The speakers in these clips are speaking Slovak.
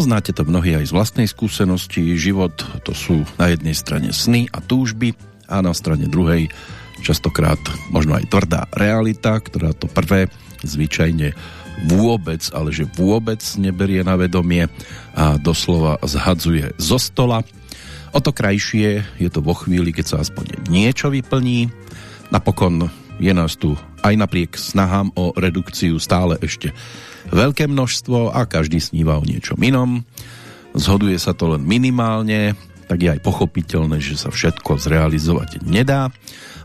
Poznáte to mnohí aj z vlastnej skúsenosti. Život to sú na jednej strane sny a túžby a na strane druhej častokrát možno aj tvrdá realita, ktorá to prvé zvyčajne vôbec, ale že vôbec neberie na vedomie a doslova zhadzuje zo stola. O to krajšie je to vo chvíli, keď sa aspoň niečo vyplní. Napokon je nás tu aj napriek snahám o redukciu stále ešte veľké množstvo a každý sníva o niečom inom. Zhoduje sa to len minimálne, tak je aj pochopiteľné, že sa všetko zrealizovať nedá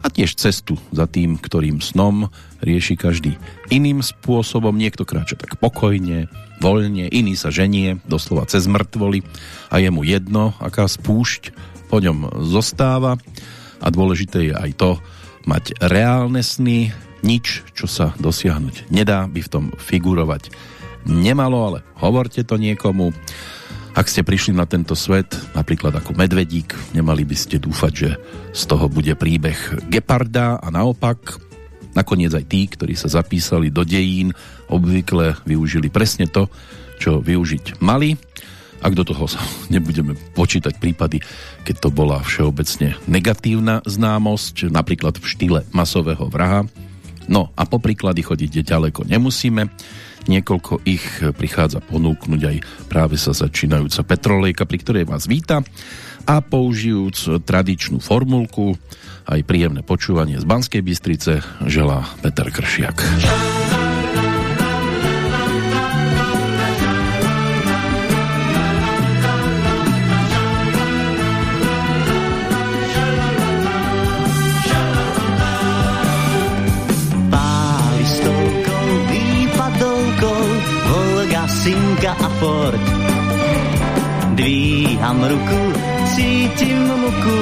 a tiež cestu za tým, ktorým snom rieši každý iným spôsobom. Niekto kráča tak pokojne, voľne, iný sa ženie, doslova cez mŕtvoly a je mu jedno, aká spúšť po ňom zostáva a dôležité je aj to, mať reálne sny, nič, čo sa dosiahnuť nedá, by v tom figurovať nemalo, ale hovorte to niekomu. Ak ste prišli na tento svet, napríklad ako medvedík, nemali by ste dúfať, že z toho bude príbeh Geparda a naopak. Nakoniec aj tí, ktorí sa zapísali do dejín, obvykle využili presne to, čo využiť mali. Ak do toho sa nebudeme počítať prípady, keď to bola všeobecne negatívna známosť, napríklad v štýle masového vraha, No a po príklady chodiť ďaleko nemusíme. Niekoľko ich prichádza ponúknuť aj práve sa začínajúca Petrolejka, pri ktorej vás víta a použijúc tradičnú formulku aj príjemné počúvanie z Banskej Bystrice želá Peter Kršiak. A Ford. Dvíham ruku, cítim muku,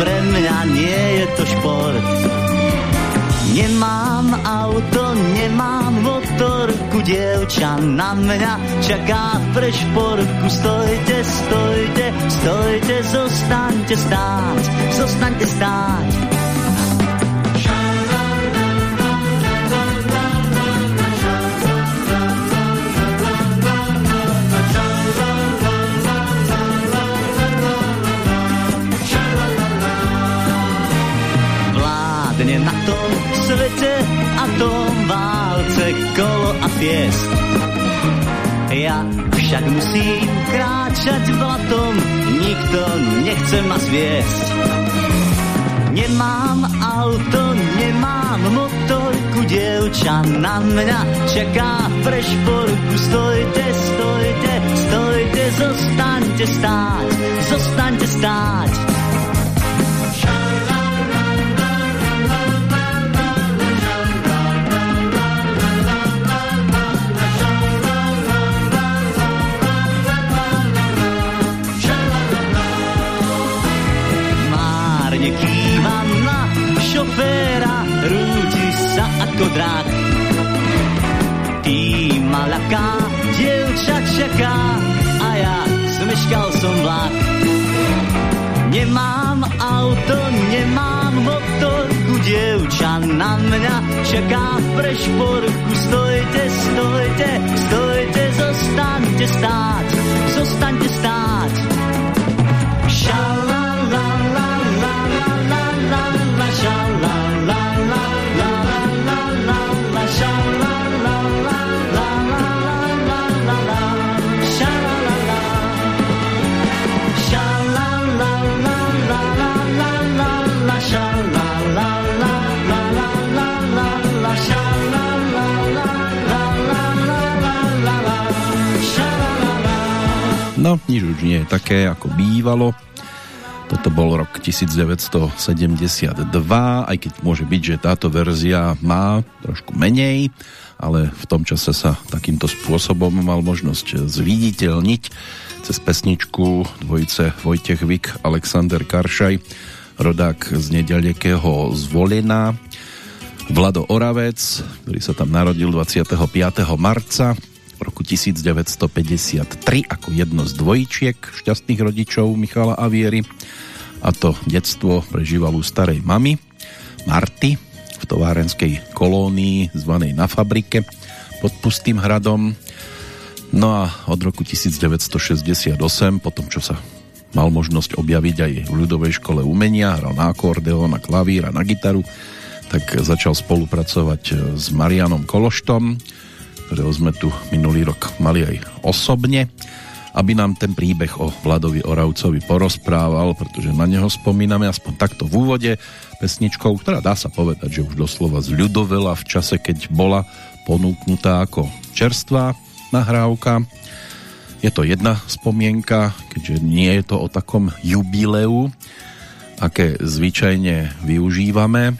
pre mňa nie je to šport. Nemám auto, nemám motorku, dievča na mňa čaká pre šporku. Stojte, stojte, stojte, zostaňte stáť, zostaňte stáť. Tom válce kolo a piest. Ja však musím kráčať blatom, nikto nechce ma zviesť. Nemám auto, nemám motorku, dievča na mňa čaká pre šporku. Stojte, stojte, stojte, zostaňte stáť, zostaňte stáť. Ako drak. Tý malaká, dievča čaká a ja zmeškal som vlak. Nemám auto, nemám motorku, dievča na mňa čaká pre šporku. Stojte, stojte, stojte, zostaňte stáť, zostaňte stáť. Šala, No, nič už nie je také, ako bývalo. Toto bol rok 1972, aj keď môže byť, že táto verzia má trošku menej, ale v tom čase sa takýmto spôsobom mal možnosť zviditeľniť cez pesničku dvojice Vojtech Vik, Alexander Karšaj, rodák z nedalekého Zvolena, Vlado Oravec, ktorý sa tam narodil 25. marca v roku 1953 ako jedno z dvojčiek šťastných rodičov Michala Aviery a to detstvo prežíval u starej mamy Marty v továrenskej kolónii zvanej na fabrike pod Pustým hradom. No a od roku 1968, potom čo sa mal možnosť objaviť aj v ľudovej škole umenia, hral na akordeón, na klavír a na gitaru, tak začal spolupracovať s Marianom Kološtom, ktorého sme tu minulý rok mali aj osobne, aby nám ten príbeh o Vladovi Oravcovi porozprával, pretože na neho spomíname aspoň takto v úvode pesničkou, ktorá dá sa povedať, že už doslova zľudovela v čase, keď bola ponúknutá ako čerstvá nahrávka. Je to jedna spomienka, keďže nie je to o takom jubileu, aké zvyčajne využívame,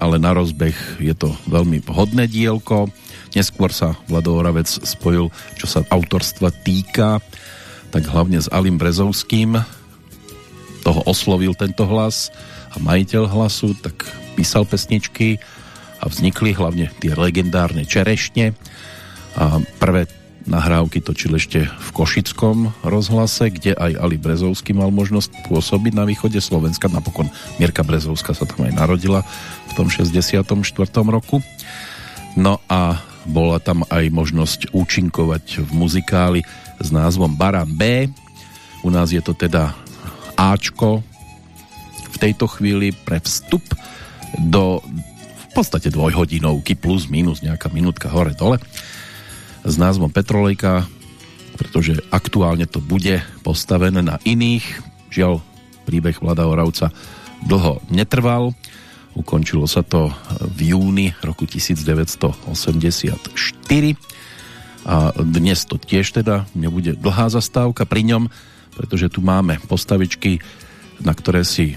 ale na rozbeh je to veľmi vhodné dielko. Neskôr sa Vlado Oravec spojil, čo sa autorstva týka, tak hlavne s Alim Brezovským. Toho oslovil tento hlas a majiteľ hlasu, tak písal pesničky a vznikli hlavne tie legendárne Čerešne. A prvé nahrávky točil ešte v Košickom rozhlase, kde aj Ali Brezovský mal možnosť pôsobiť na východe Slovenska. Napokon Mirka Brezovská sa tam aj narodila v tom 64. roku. No a bola tam aj možnosť účinkovať v muzikáli s názvom Baran B. U nás je to teda Ačko v tejto chvíli pre vstup do v podstate dvojhodinovky plus minus nejaká minútka hore dole s názvom Petrolejka, pretože aktuálne to bude postavené na iných. Žiaľ, príbeh Vlada Oravca dlho netrval. Ukončilo sa to v júni roku 1984 a dnes to tiež teda nebude dlhá zastávka pri ňom, pretože tu máme postavičky, na ktoré si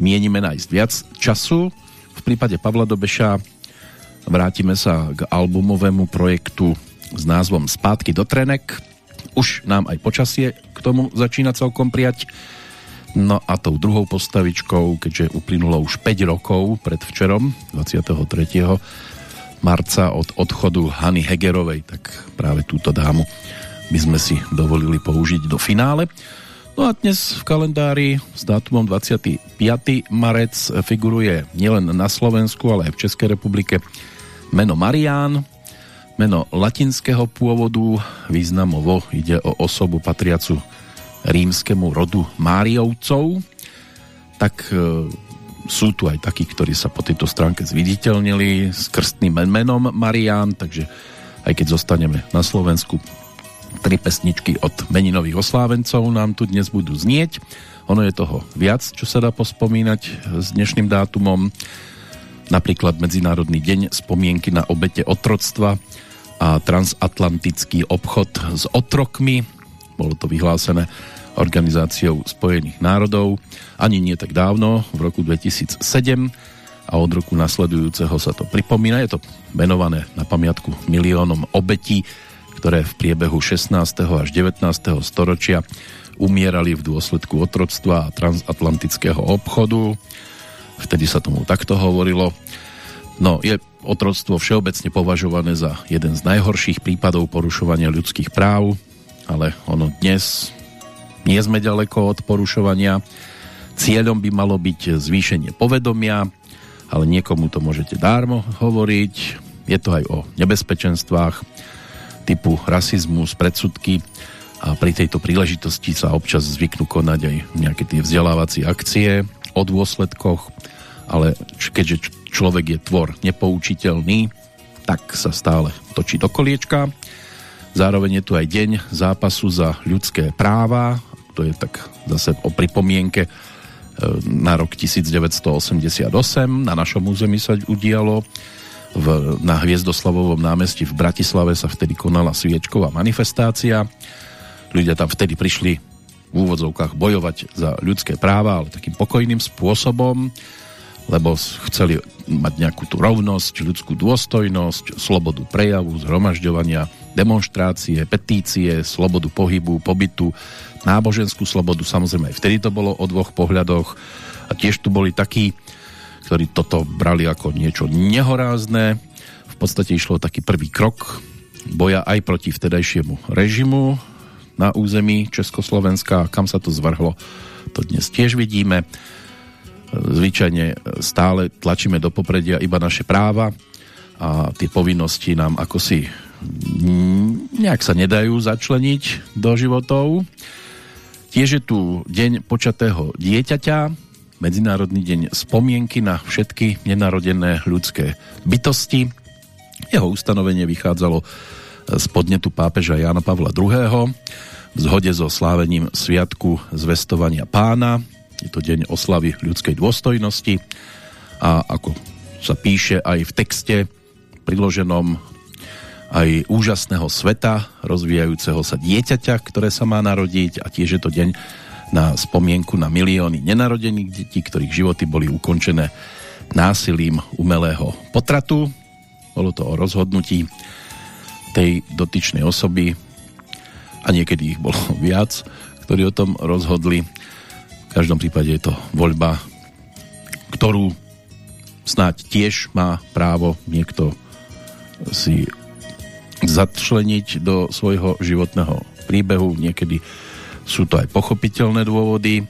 mienime nájsť viac času. V prípade Pavla Dobeša vrátime sa k albumovému projektu s názvom Spátky do Trenek. Už nám aj počasie k tomu začína celkom prijať. No a tou druhou postavičkou, keďže uplynulo už 5 rokov pred včerom, 23. marca od odchodu Hany Hegerovej, tak práve túto dámu by sme si dovolili použiť do finále. No a dnes v kalendári s dátumom 25. marec figuruje nielen na Slovensku, ale aj v Českej republike meno Marián, Meno latinského pôvodu významovo ide o osobu patriacu rímskemu rodu Máriovcov. Tak e, sú tu aj takí, ktorí sa po tejto stránke zviditeľnili s krstným menom Marián, takže aj keď zostaneme na Slovensku, tri pesničky od meninových oslávencov nám tu dnes budú znieť. Ono je toho viac, čo sa dá pospomínať s dnešným dátumom. Napríklad Medzinárodný deň spomienky na obete otroctva a transatlantický obchod s otrokmi. Bolo to vyhlásené Organizáciou spojených národov ani nie tak dávno, v roku 2007 a od roku nasledujúceho sa to pripomína. Je to menované na pamiatku miliónom obetí, ktoré v priebehu 16. až 19. storočia umierali v dôsledku otroctva a transatlantického obchodu. Vtedy sa tomu takto hovorilo. No, je otroctvo všeobecne považované za jeden z najhorších prípadov porušovania ľudských práv, ale ono dnes nie sme ďaleko od porušovania. Cieľom by malo byť zvýšenie povedomia, ale niekomu to môžete dármo hovoriť. Je to aj o nebezpečenstvách typu rasizmus, predsudky a pri tejto príležitosti sa občas zvyknú konať aj nejaké tie vzdelávacie akcie o dôsledkoch, ale keďže človek je tvor nepoučiteľný, tak sa stále točí do koliečka. Zároveň je tu aj deň zápasu za ľudské práva, to je tak zase o pripomienke e, na rok 1988. Na našom území sa udialo v, na Hviezdoslavovom námestí v Bratislave sa vtedy konala sviečková manifestácia. Ľudia tam vtedy prišli v úvodzovkách bojovať za ľudské práva, ale takým pokojným spôsobom lebo chceli mať nejakú tú rovnosť, ľudskú dôstojnosť, slobodu prejavu, zhromažďovania, demonstrácie, petície, slobodu pohybu, pobytu, náboženskú slobodu, samozrejme aj vtedy to bolo o dvoch pohľadoch a tiež tu boli takí, ktorí toto brali ako niečo nehorázne. V podstate išlo taký prvý krok boja aj proti vtedajšiemu režimu na území Československa. Kam sa to zvrhlo, to dnes tiež vidíme zvyčajne stále tlačíme do popredia iba naše práva a tie povinnosti nám ako si nejak sa nedajú začleniť do životov. Tiež je tu deň počatého dieťaťa, Medzinárodný deň spomienky na všetky nenarodené ľudské bytosti. Jeho ustanovenie vychádzalo z podnetu pápeža Jána Pavla II. v zhode so slávením Sviatku zvestovania pána. Je to deň oslavy ľudskej dôstojnosti a ako sa píše aj v texte priloženom aj úžasného sveta, rozvíjajúceho sa dieťaťa, ktoré sa má narodiť a tiež je to deň na spomienku na milióny nenarodených detí, ktorých životy boli ukončené násilím umelého potratu. Bolo to o rozhodnutí tej dotyčnej osoby a niekedy ich bolo viac, ktorí o tom rozhodli. V každom prípade je to voľba, ktorú snáď tiež má právo niekto si začleniť do svojho životného príbehu. Niekedy sú to aj pochopiteľné dôvody.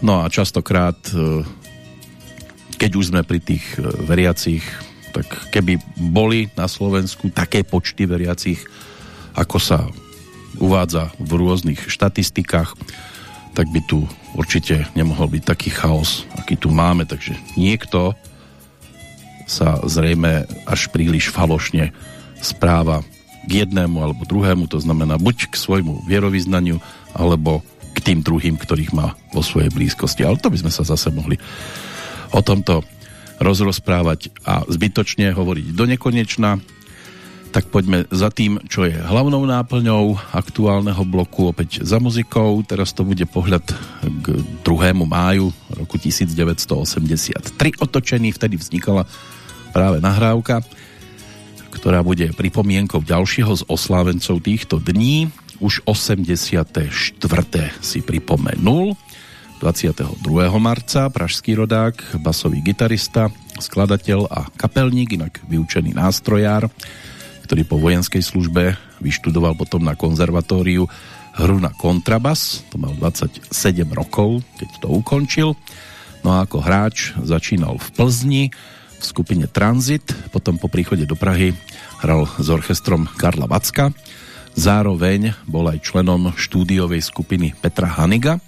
No a častokrát, e, keď už sme pri tých e, veriacich, tak keby boli na Slovensku také počty veriacich, ako sa uvádza v rôznych štatistikách, tak by tu určite nemohol byť taký chaos, aký tu máme. Takže niekto sa zrejme až príliš falošne správa k jednému alebo druhému, to znamená buď k svojmu vierovýznaniu, alebo k tým druhým, ktorých má vo svojej blízkosti. Ale to by sme sa zase mohli o tomto rozrozprávať a zbytočne hovoriť do nekonečna. Tak poďme za tým, čo je hlavnou náplňou aktuálneho bloku opäť za muzikou. Teraz to bude pohľad k 2. máju roku 1983 otočený, vtedy vznikala práve nahrávka, ktorá bude pripomienkou ďalšieho z oslávencov týchto dní už 84. si pripomenul. 22. marca pražský rodák, basový gitarista, skladateľ a kapelník, inak vyučený nástrojár, ktorý po vojenskej službe vyštudoval potom na konzervatóriu hru na kontrabas, to mal 27 rokov, keď to ukončil. No a ako hráč začínal v Plzni, v skupine Transit, potom po príchode do Prahy hral s orchestrom Karla Vacka, Zároveň bol aj členom štúdiovej skupiny Petra Haniga.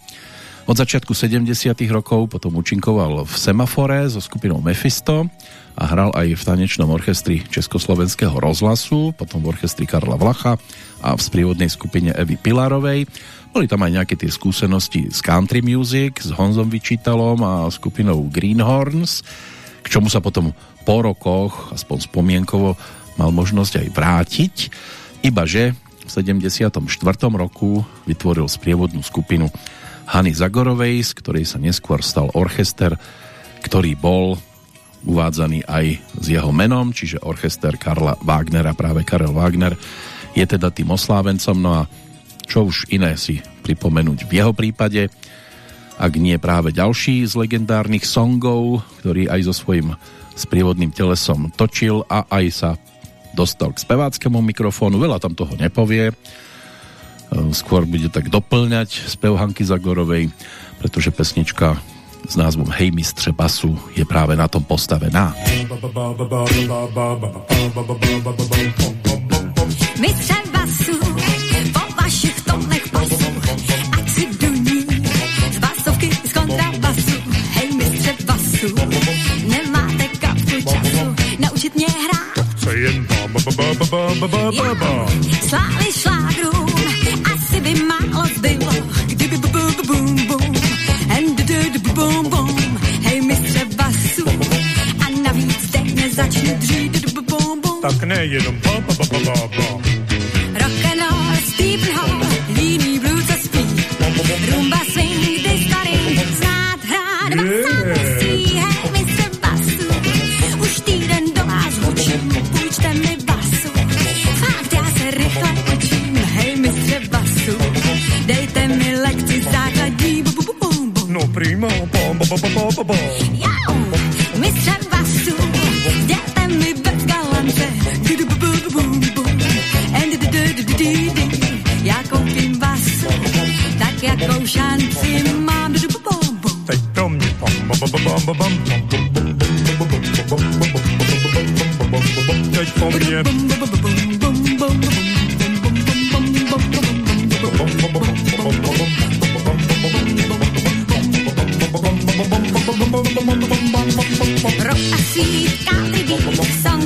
Od začiatku 70. rokov potom účinkoval v Semafore so skupinou Mephisto a hral aj v tanečnom orchestri Československého rozhlasu, potom v orchestri Karla Vlacha a v sprievodnej skupine Evy Pilarovej. Boli tam aj nejaké tie skúsenosti z country music, s Honzom Vyčítalom a skupinou Greenhorns, k čomu sa potom po rokoch, aspoň spomienkovo, mal možnosť aj vrátiť. Ibaže v 74. roku vytvoril sprievodnú skupinu Hany Zagorovej, z ktorej sa neskôr stal orchester, ktorý bol uvádzaný aj s jeho menom, čiže orchester Karla Wagnera, práve Karel Wagner je teda tým oslávencom, no a čo už iné si pripomenúť v jeho prípade, ak nie práve ďalší z legendárnych songov, ktorý aj so svojím sprievodným telesom točil a aj sa dostal k speváckému mikrofónu, veľa tam toho nepovie, e, skôr bude tak doplňať spev Hanky Zagorovej, pretože pesnička s názvom Hej mistře basu je práve na tom postavená. Mistře basu, naučit mě hrát. Chce jen Sláli šlágrům, asi by málo zbylo, kdyby bum bum bum, and bum bum, hej mistře basu, a navíc teď nezačne dřít bum bum. Tak nejenom ba ba ba ba ba ba. No ba ba ba ba ba ba ba. Jau, mistře basu, mi bez galance, já koupím basu, tak jakou šanci mám. Teď to mě bam ba ba ba ba ba bam Teď po mně Bum, bum, bum, bum, bum. Rock a sítka, ryby, som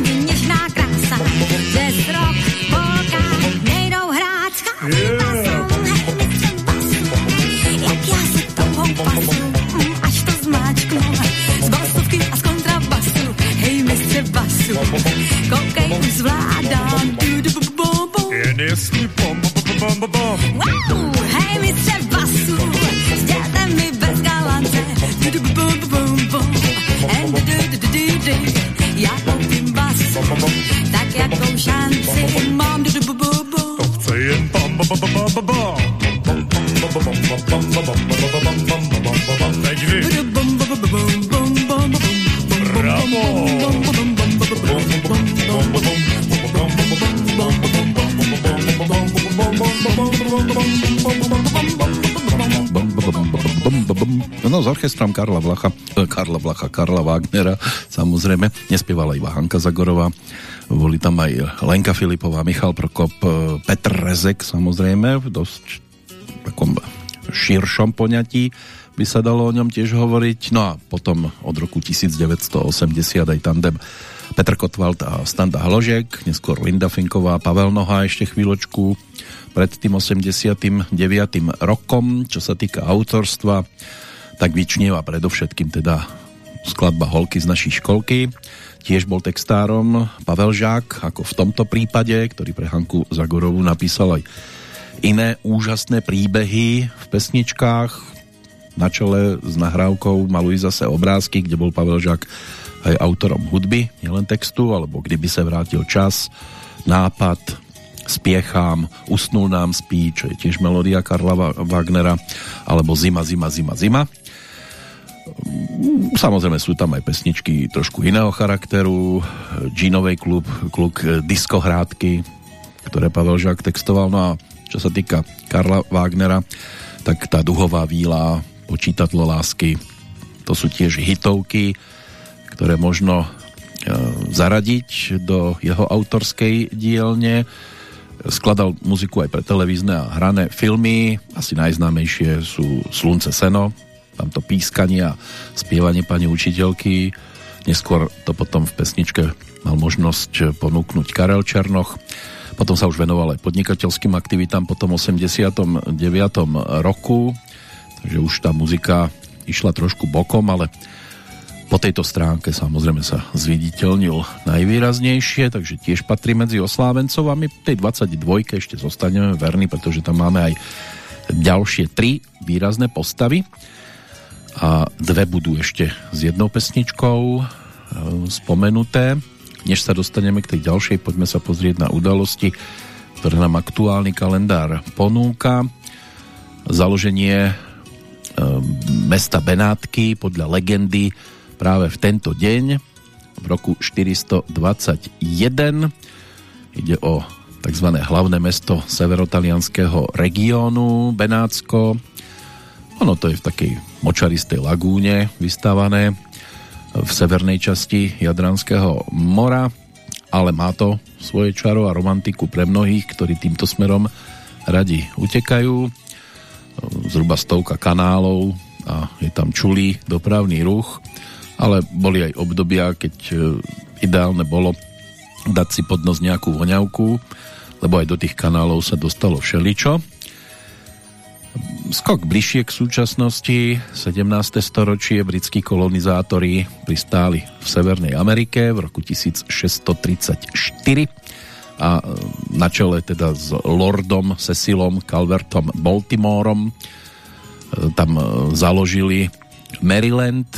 Karla Vlacha, eh, Karla Vlacha, Karla Wagnera, samozrejme, nespievala iba Hanka Zagorová, boli tam aj Lenka Filipová, Michal Prokop, eh, Petr Rezek, samozrejme, v dosť takom širšom poňatí by sa dalo o ňom tiež hovoriť. No a potom od roku 1980 aj tandem Petr Kotwald a Standa Hložek, neskôr Linda Finková, Pavel Noha ešte chvíľočku pred tým 89. rokom, čo sa týka autorstva, tak vyčnieva predovšetkým teda skladba Holky z našej školky. Tiež bol textárom Pavel Žák, ako v tomto prípade, ktorý pre Hanku Zagorovú napísal aj iné úžasné príbehy v pesničkách. Na čele s nahrávkou malují zase obrázky, kde bol Pavel Žák aj autorom hudby, nielen textu, alebo kdyby sa vrátil čas, nápad, spiechám, usnul nám spí, čo je tiež melódia Karla Wagnera, alebo Zima, zima, zima, zima. Samozrejme sú tam aj pesničky trošku iného charakteru, Džínovej klub, kluk diskohrádky, ktoré Pavel Žák textoval. No a čo sa týka Karla Wagnera, tak tá duhová víla, počítadlo lásky, to sú tiež hitovky, ktoré možno e, zaradiť do jeho autorskej dielne. Skladal muziku aj pre televízne a hrané filmy. Asi najznámejšie sú Slunce seno, tamto pískanie a spievanie pani učiteľky. Neskôr to potom v pesničke mal možnosť ponúknuť Karel Černoch. Potom sa už venoval aj podnikateľským aktivitám po tom 89. roku. Takže už tá muzika išla trošku bokom, ale po tejto stránke samozrejme sa zviditeľnil najvýraznejšie, takže tiež patrí medzi oslávencov a my tej 22 ešte zostaneme verní, pretože tam máme aj ďalšie tri výrazné postavy a dve budú ešte s jednou pesničkou e, spomenuté. Než sa dostaneme k tej ďalšej, poďme sa pozrieť na udalosti, ktoré nám aktuálny kalendár ponúka. Založenie e, mesta Benátky podľa legendy práve v tento deň v roku 421 ide o tzv. hlavné mesto severotalianského regiónu Benátsko. Ono to je v takej močaristej lagúne vystávané v severnej časti Jadranského mora, ale má to svoje čaro a romantiku pre mnohých, ktorí týmto smerom radi utekajú. Zhruba stovka kanálov a je tam čulý dopravný ruch ale boli aj obdobia, keď e, ideálne bolo dať si pod nos nejakú voňavku, lebo aj do tých kanálov sa dostalo všeličo. Skok bližšie k súčasnosti, 17. storočie, britskí kolonizátori pristáli v Severnej Amerike v roku 1634 a e, na čele teda s Lordom Cecilom Calvertom Baltimoreom e, tam založili Maryland,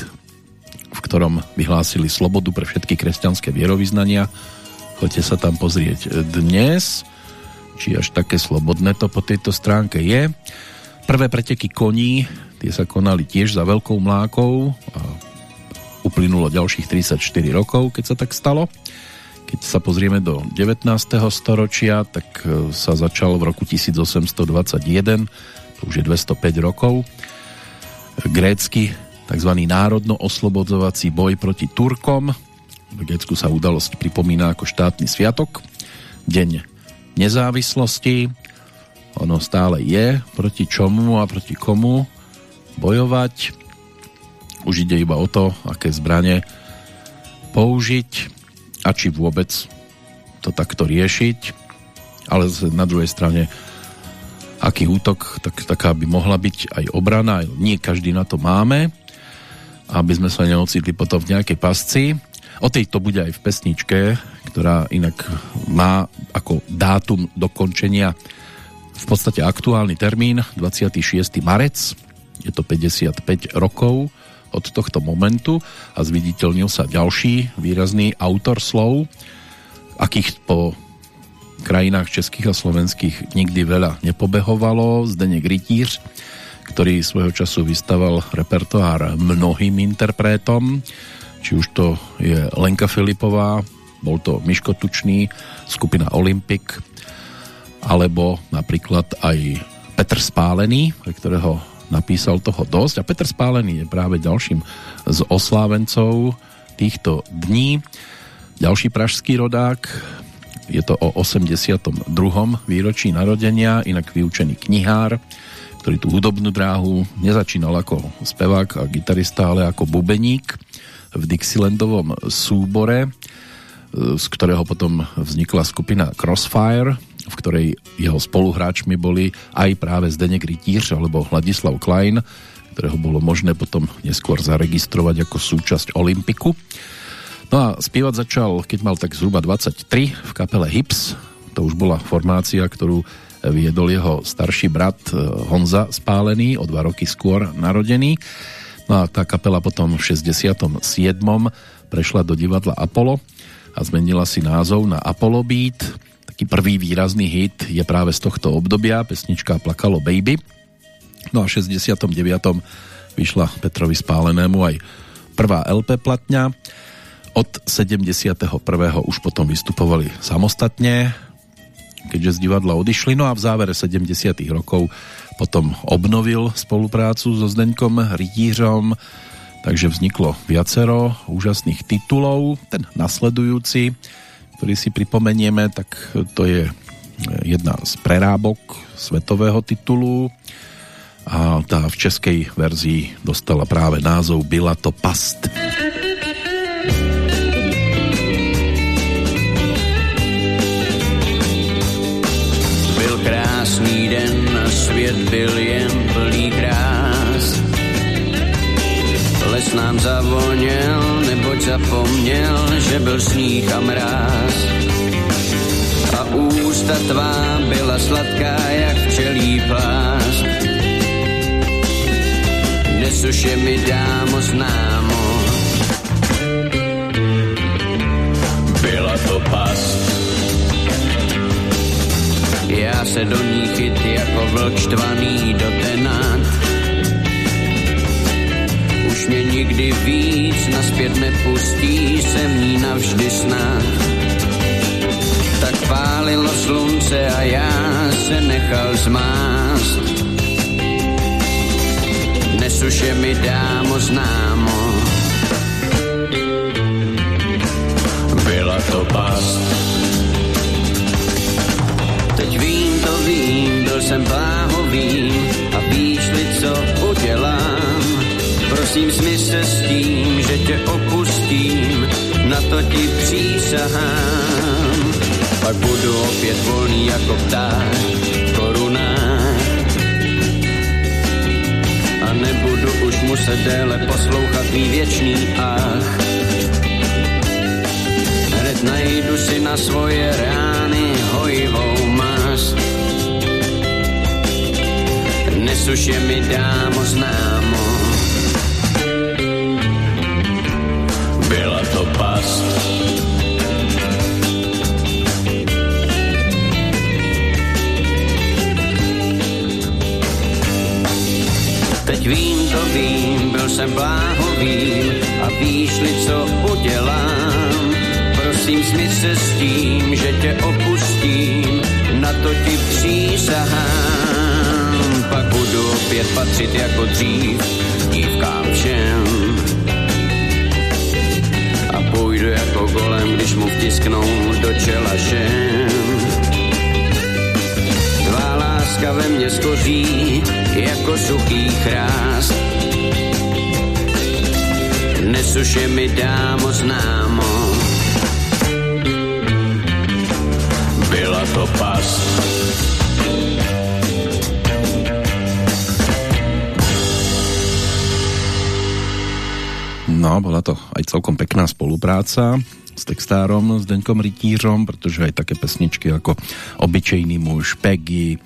v ktorom vyhlásili slobodu pre všetky kresťanské vierovýznania. Choďte sa tam pozrieť dnes, či až také slobodné to po tejto stránke je. Prvé preteky koní, tie sa konali tiež za veľkou mlákou a uplynulo ďalších 34 rokov, keď sa tak stalo. Keď sa pozrieme do 19. storočia, tak e, sa začal v roku 1821, to už je 205 rokov. Grécky tzv. národno-oslobodzovací boj proti Turkom. V Grécku sa udalosť pripomína ako štátny sviatok, deň nezávislosti. Ono stále je proti čomu a proti komu bojovať. Už ide iba o to, aké zbranie použiť a či vôbec to takto riešiť. Ale na druhej strane aký útok, tak taká by mohla byť aj obrana. Nie každý na to máme, aby sme sa neocitli potom v nejakej pasci. O tej to bude aj v pesničke, ktorá inak má ako dátum dokončenia v podstate aktuálny termín 26. marec. Je to 55 rokov od tohto momentu a zviditeľnil sa ďalší výrazný autor slov, akých po krajinách českých a slovenských nikdy veľa nepobehovalo. Zdeněk Rytíř, ktorý svojho času vystaval repertoár mnohým interpretom, či už to je Lenka Filipová, bol to Miško Tučný, skupina Olympic, alebo napríklad aj Petr Spálený, pre ktorého napísal toho dosť. A Petr Spálený je práve ďalším z oslávencov týchto dní. Ďalší pražský rodák, je to o 82. výročí narodenia, inak vyučený knihár, ktorý tú hudobnú dráhu nezačínal ako spevák a gitarista, ale ako bubeník v Dixielandovom súbore, z ktorého potom vznikla skupina Crossfire, v ktorej jeho spoluhráčmi boli aj práve Zdenek Rytíř alebo Hladislav Klein, ktorého bolo možné potom neskôr zaregistrovať ako súčasť Olympiku. No a spievať začal, keď mal tak zhruba 23 v kapele Hips. To už bola formácia, ktorú viedol jeho starší brat eh, Honza Spálený, o dva roky skôr narodený. No a tá kapela potom v 67. prešla do divadla Apollo a zmenila si názov na Apollo Beat. Taký prvý výrazný hit je práve z tohto obdobia, pesnička Plakalo Baby. No a v 69. vyšla Petrovi Spálenému aj prvá LP platňa od 71. už potom vystupovali samostatne, keďže z divadla odišli, no a v závere 70. rokov potom obnovil spoluprácu so Zdeňkom Rytířom, takže vzniklo viacero úžasných titulov. Ten nasledujúci, ktorý si pripomenieme, tak to je jedna z prerábok svetového titulu a tá v českej verzii dostala práve názov Byla to past. krásný den svět byl jen plný krás. Les nám zavoněl, neboť zapomněl, že byl sníh a mráz. A ústa tvá byla sladká, jak včelí plást. Dnes už je mi dámo známo, byla to past já se do ní chyt jako vlk štvaný do tenát. Už mě nikdy víc naspět nepustí, jsem ní navždy snad. Tak pálilo slunce a já se nechal zmást. Dnes už je mi dámo známo. Byla to past Teď vím, to vím, byl jsem bláhovým a udělám. Prosím, smi se s tím, že tě opustím, na to ti přísahám. Pak budu opět volný jako pták korunách. A nebudu už muset déle poslouchat tvý věčný ach. Hned najdu si na svoje rány hojivou mást. Dnes už je mi dámo známo. Byla to past. Teď vím, to vím, byl jsem bláhovým a víš-li, co udělám. Prosím, smíř se s tím, že tě opustím na to ti přísahám. Pak budu opět patřit jako dřív dívkám všem. Golem, když mu vtisknou do čela šem. Tvá láska ve mně skoří jako suchý chrást. což je mi dámo známo. Byla to past. No, bola to aj celkom pekná spolupráca textárom, s Deňkom Rytířom, pretože aj také pesničky ako Obyčejný muž, Peggy, e,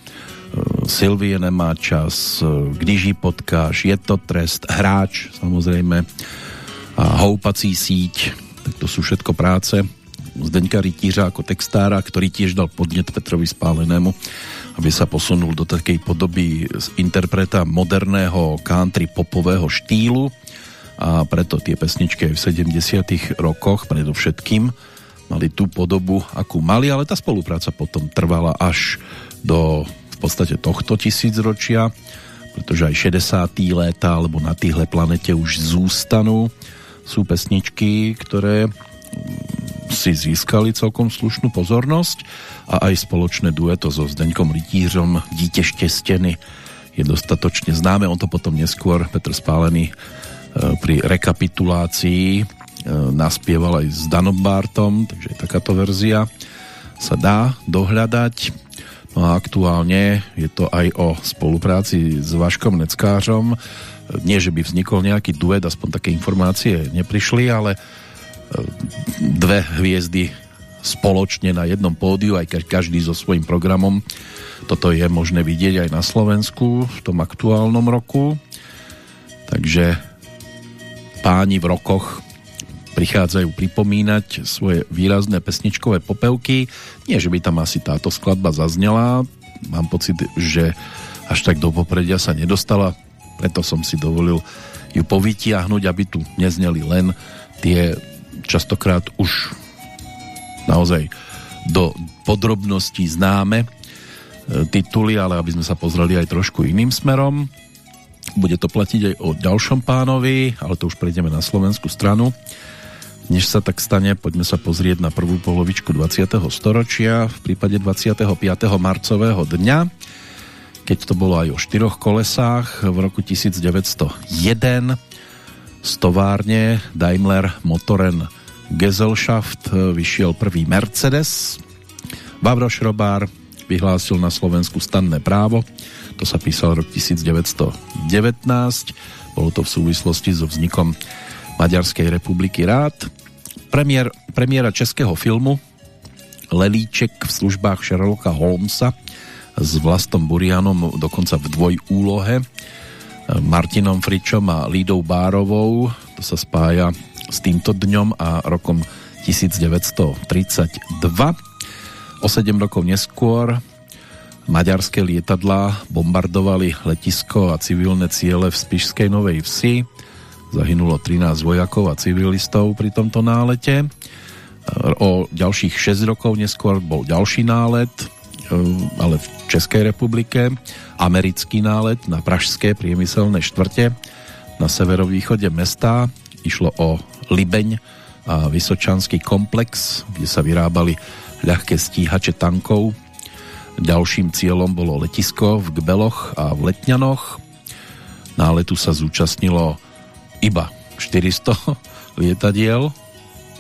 Sylvie nemá čas, e, Když ji potkáš, Je to trest, Hráč, samozrejme, a Houpací síť, tak to sú všetko práce Zdeňka Rytířa ako textára, ktorý tiež dal podnet Petrovi Spálenému, aby sa posunul do takej podoby z interpreta moderného country popového štýlu a preto tie pesničky aj v 70 rokoch predovšetkým mali tú podobu, akú mali, ale tá spolupráca potom trvala až do v podstate tohto tisícročia, pretože aj 60. léta alebo na týhle planete už zústanú. Sú pesničky, ktoré si získali celkom slušnú pozornosť a aj spoločné dueto so Zdeňkom Rytířom Dítě štesteny je dostatočne známe. On to potom neskôr Petr Spálený pri rekapitulácii e, naspieval aj s Danom Bartom, takže takáto verzia sa dá dohľadať. No a aktuálne je to aj o spolupráci s Vaškom Neckářom. Nie, že by vznikol nejaký duet, aspoň také informácie neprišli, ale dve hviezdy spoločne na jednom pódiu, aj každý so svojím programom. Toto je možné vidieť aj na Slovensku v tom aktuálnom roku. Takže páni v rokoch prichádzajú pripomínať svoje výrazné pesničkové popevky. Nie, že by tam asi táto skladba zaznela, mám pocit, že až tak do popredia sa nedostala, preto som si dovolil ju povytiahnuť, aby tu nezneli len tie častokrát už naozaj do podrobností známe e, tituly, ale aby sme sa pozreli aj trošku iným smerom. Bude to platiť aj o ďalšom pánovi, ale to už prejdeme na slovenskú stranu. Než sa tak stane, poďme sa pozrieť na prvú polovičku 20. storočia v prípade 25. marcového dňa, keď to bolo aj o štyroch kolesách v roku 1901 z továrne Daimler Motoren Gesellschaft vyšiel prvý Mercedes. Vavro Šrobár vyhlásil na Slovensku stanné právo to sa písal rok 1919, bolo to v súvislosti so vznikom Maďarskej republiky. Rád. Premiér, premiéra českého filmu Lelíček v službách Sherlocka Holmesa s Vlastom Burianom dokonca v dvojúlohe Martinom Fričom a Lídou Bárovou. To sa spája s týmto dňom a rokom 1932 o 7 rokov neskôr Maďarské lietadlá bombardovali letisko a civilné ciele v Spišskej Novej Vsi. Zahynulo 13 vojakov a civilistov pri tomto nálete. O ďalších 6 rokov neskôr bol ďalší nálet, e, ale v Českej republike. Americký nálet na pražské priemyselné štvrte na severovýchode mesta. Išlo o Libeň a Vysočanský komplex, kde sa vyrábali ľahké stíhače tankov Ďalším cieľom bolo letisko v Gbeloch a v Letňanoch. Náletu sa zúčastnilo iba 400 lietadiel.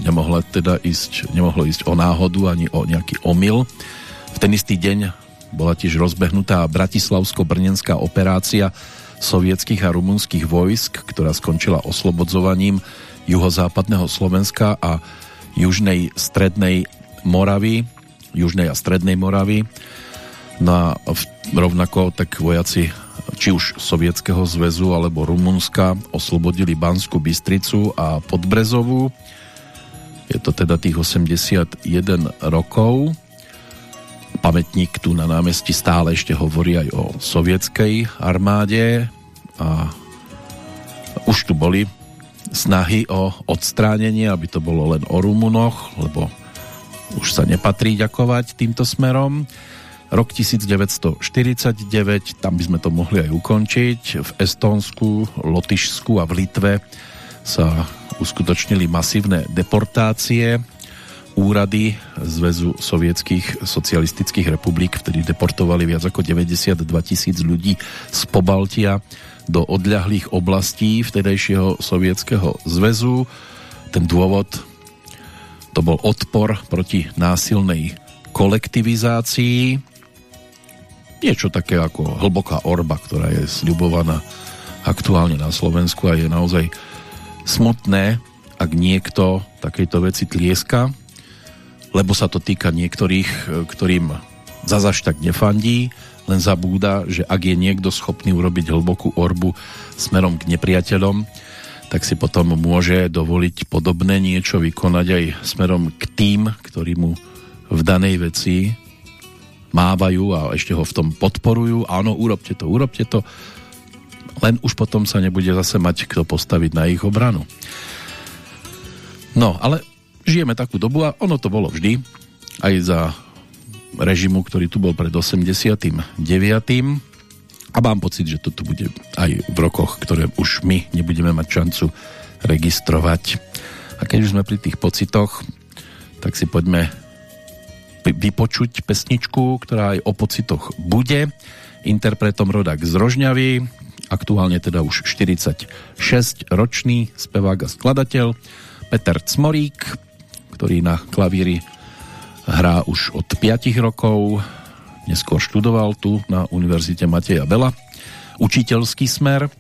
Nemohlo teda ísť, nemohlo ísť o náhodu ani o nejaký omyl. V ten istý deň bola tiež rozbehnutá bratislavsko-brnenská operácia sovietských a rumunských vojsk, ktorá skončila oslobodzovaním juhozápadného Slovenska a južnej strednej Moravy, južnej a strednej Moravy No a rovnako tak vojaci či už Sovietskeho zväzu alebo Rumunska oslobodili Banskú Bystricu a Podbrezovú. Je to teda tých 81 rokov. Pamätník tu na námestí stále ešte hovorí aj o sovietskej armáde a už tu boli snahy o odstránenie, aby to bolo len o Rumunoch, lebo už sa nepatrí ďakovať týmto smerom. Rok 1949, tam by sme to mohli aj ukončiť. V Estónsku, Lotyšsku a v Litve sa uskutočnili masívne deportácie. úrady Zväzu sovietských socialistických republik, vtedy deportovali viac ako 92 tisíc ľudí z Pobaltia do odľahlých oblastí vtedajšieho sovietskeho zväzu. Ten dôvod to bol odpor proti násilnej kolektivizácii. Niečo také ako hlboká orba, ktorá je sľubovaná aktuálne na Slovensku a je naozaj smutné, ak niekto takejto veci tlieska, lebo sa to týka niektorých, e, ktorým zazaž tak nefandí, len zabúda, že ak je niekto schopný urobiť hlbokú orbu smerom k nepriateľom, tak si potom môže dovoliť podobné niečo vykonať aj smerom k tým, ktorí mu v danej veci mávajú a ešte ho v tom podporujú. Áno, urobte to, urobte to. Len už potom sa nebude zase mať kto postaviť na ich obranu. No, ale žijeme takú dobu a ono to bolo vždy, aj za režimu, ktorý tu bol pred 89. A mám pocit, že to tu bude aj v rokoch, ktoré už my nebudeme mať šancu registrovať. A keď už sme pri tých pocitoch, tak si poďme vypočuť pesničku, ktorá aj o pocitoch bude. Interpretom rodak z Rožňavy, aktuálne teda už 46 ročný spevák a skladateľ Peter Cmorík, ktorý na klavíri hrá už od 5 rokov, neskôr študoval tu na Univerzite Mateja Bela, učiteľský smer,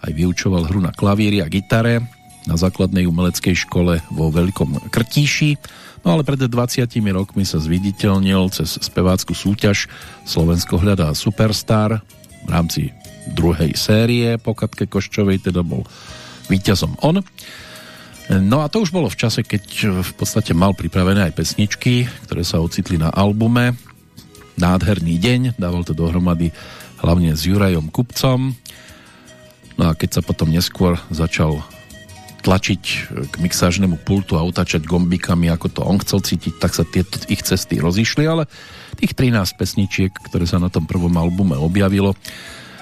aj vyučoval hru na klavíri a gitare na základnej umeleckej škole vo Veľkom Krtíši, no ale pred 20 rokmi sa zviditeľnil cez spevácku súťaž Slovensko hľadá Superstar v rámci druhej série po Katke Koščovej, teda bol víťazom on. No a to už bolo v čase, keď v podstate mal pripravené aj pesničky, ktoré sa ocitli na albume. Nádherný deň, dával to dohromady hlavne s Jurajom Kupcom. No a keď sa potom neskôr začal tlačiť k mixážnemu pultu a utačať gombikami, ako to on chcel cítiť, tak sa tieto ich cesty rozišli, ale tých 13 pesničiek, ktoré sa na tom prvom albume objavilo,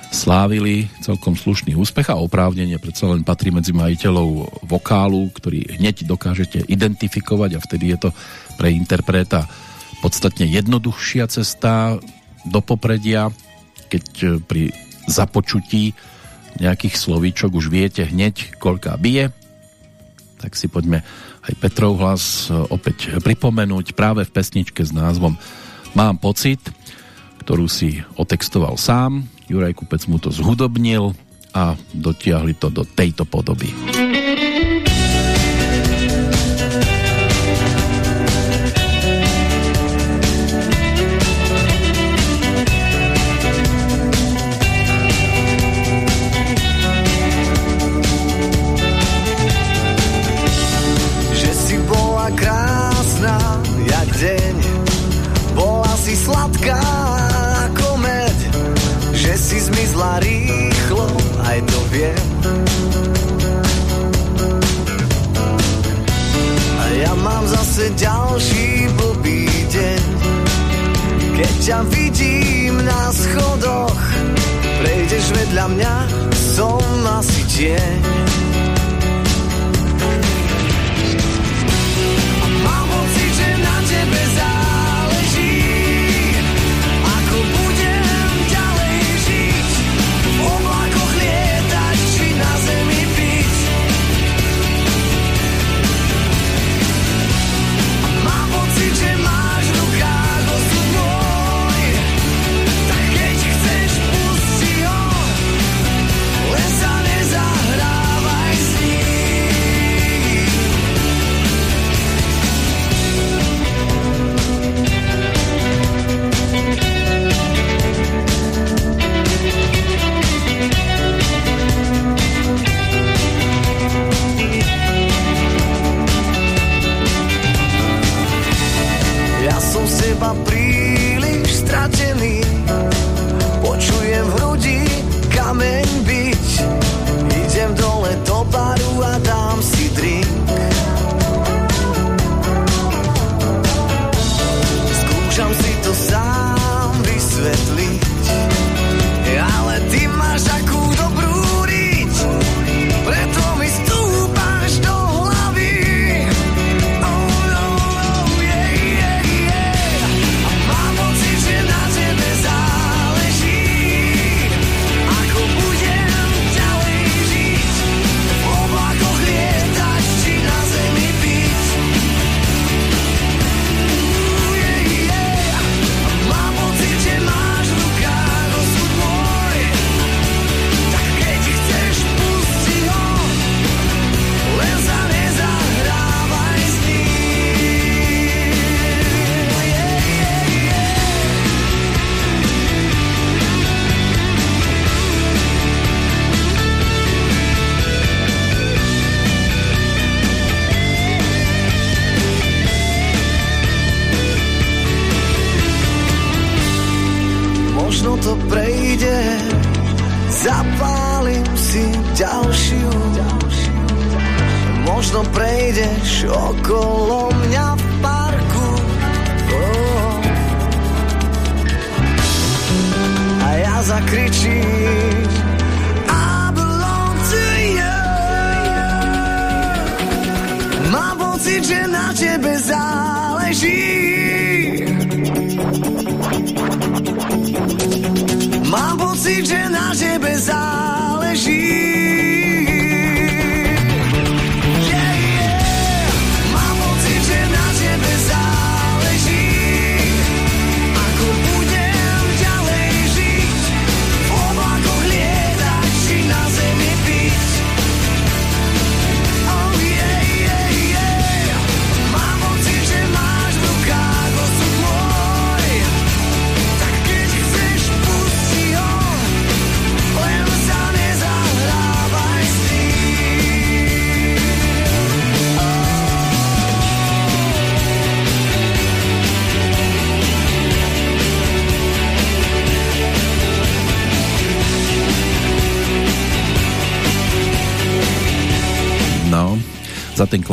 slávili celkom slušný úspech a oprávnenie predsa len patrí medzi majiteľov vokálu, ktorý hneď dokážete identifikovať a vtedy je to pre interpreta podstatne jednoduchšia cesta do popredia, keď e, pri započutí nejakých slovíčok už viete hneď, koľká bije, tak si poďme aj Petrov hlas e, opäť pripomenúť práve v pesničke s názvom Mám pocit, ktorú si otextoval sám, Juraj Kupec mu to zhudobnil a dotiahli to do tejto podoby. Asi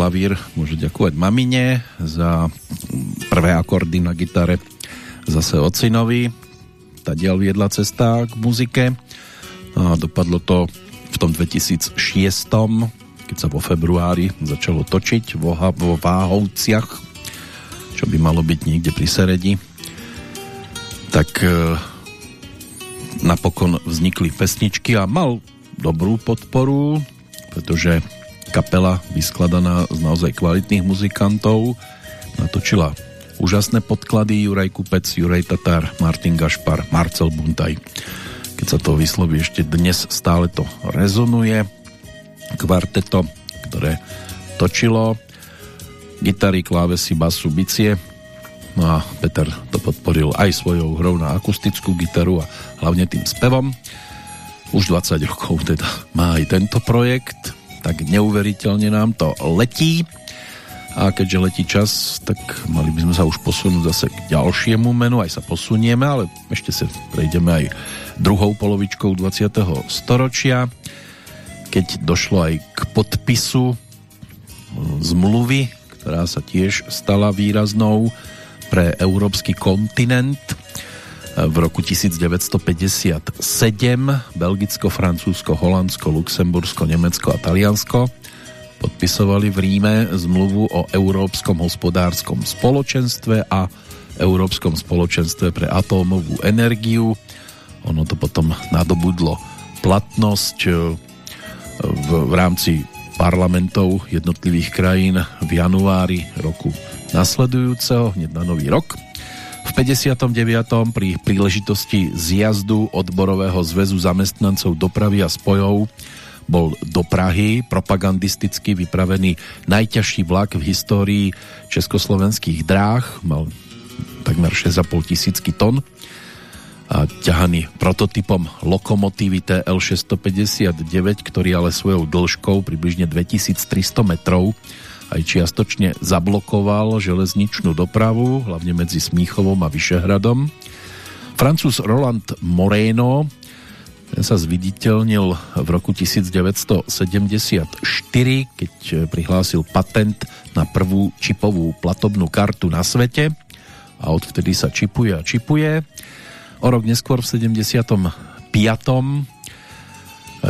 klavír môže ďakovať mamine, za prvé akordy na gitare zase ocinovi. Tadiaľ viedla cesta k muzike. A dopadlo to v tom 2006, keď sa vo februári začalo točiť vo, vo Váhovciach, čo by malo byť niekde pri Seredi. Tak e, napokon vznikli pesničky a mal dobrú podporu, pretože kapela vyskladaná z naozaj kvalitných muzikantov natočila úžasné podklady Juraj Kupec, Juraj Tatar, Martin Gašpar, Marcel Buntaj. Keď sa to vysloví ešte dnes stále to rezonuje. Kvarteto, ktoré točilo gitary, klávesy, basu, bicie. No a Peter to podporil aj svojou hrou na akustickú gitaru a hlavne tým spevom. Už 20 rokov teda má aj tento projekt, tak neuveriteľne nám to letí. A keďže letí čas, tak mali by sme sa už posunúť zase k ďalšiemu menu, aj sa posunieme, ale ešte sa prejdeme aj druhou polovičkou 20. storočia, keď došlo aj k podpisu zmluvy, ktorá sa tiež stala výraznou pre európsky kontinent v roku 1957 Belgicko, Francúzsko, Holandsko, Luxembursko, Nemecko a Taliansko podpisovali v Ríme zmluvu o Európskom hospodárskom spoločenstve a Európskom spoločenstve pre atómovú energiu. Ono to potom nadobudlo platnosť e, v, v rámci parlamentov jednotlivých krajín v januári roku nasledujúceho, hneď na nový rok. V 59. pri príležitosti zjazdu odborového zväzu zamestnancov dopravy a spojov bol do Prahy propagandisticky vypravený najťažší vlak v histórii československých dráh, mal takmer 6,5 tisícky tón a ťahaný prototypom lokomotívy TL 659, ktorý ale svojou dĺžkou približne 2300 metrov aj čiastočne zablokoval železničnú dopravu, hlavne medzi Smíchovom a Vyšehradom. Francúz Roland Moreno ten sa zviditeľnil v roku 1974, keď prihlásil patent na prvú čipovú platobnú kartu na svete a odvtedy sa čipuje a čipuje. O rok neskôr v 75.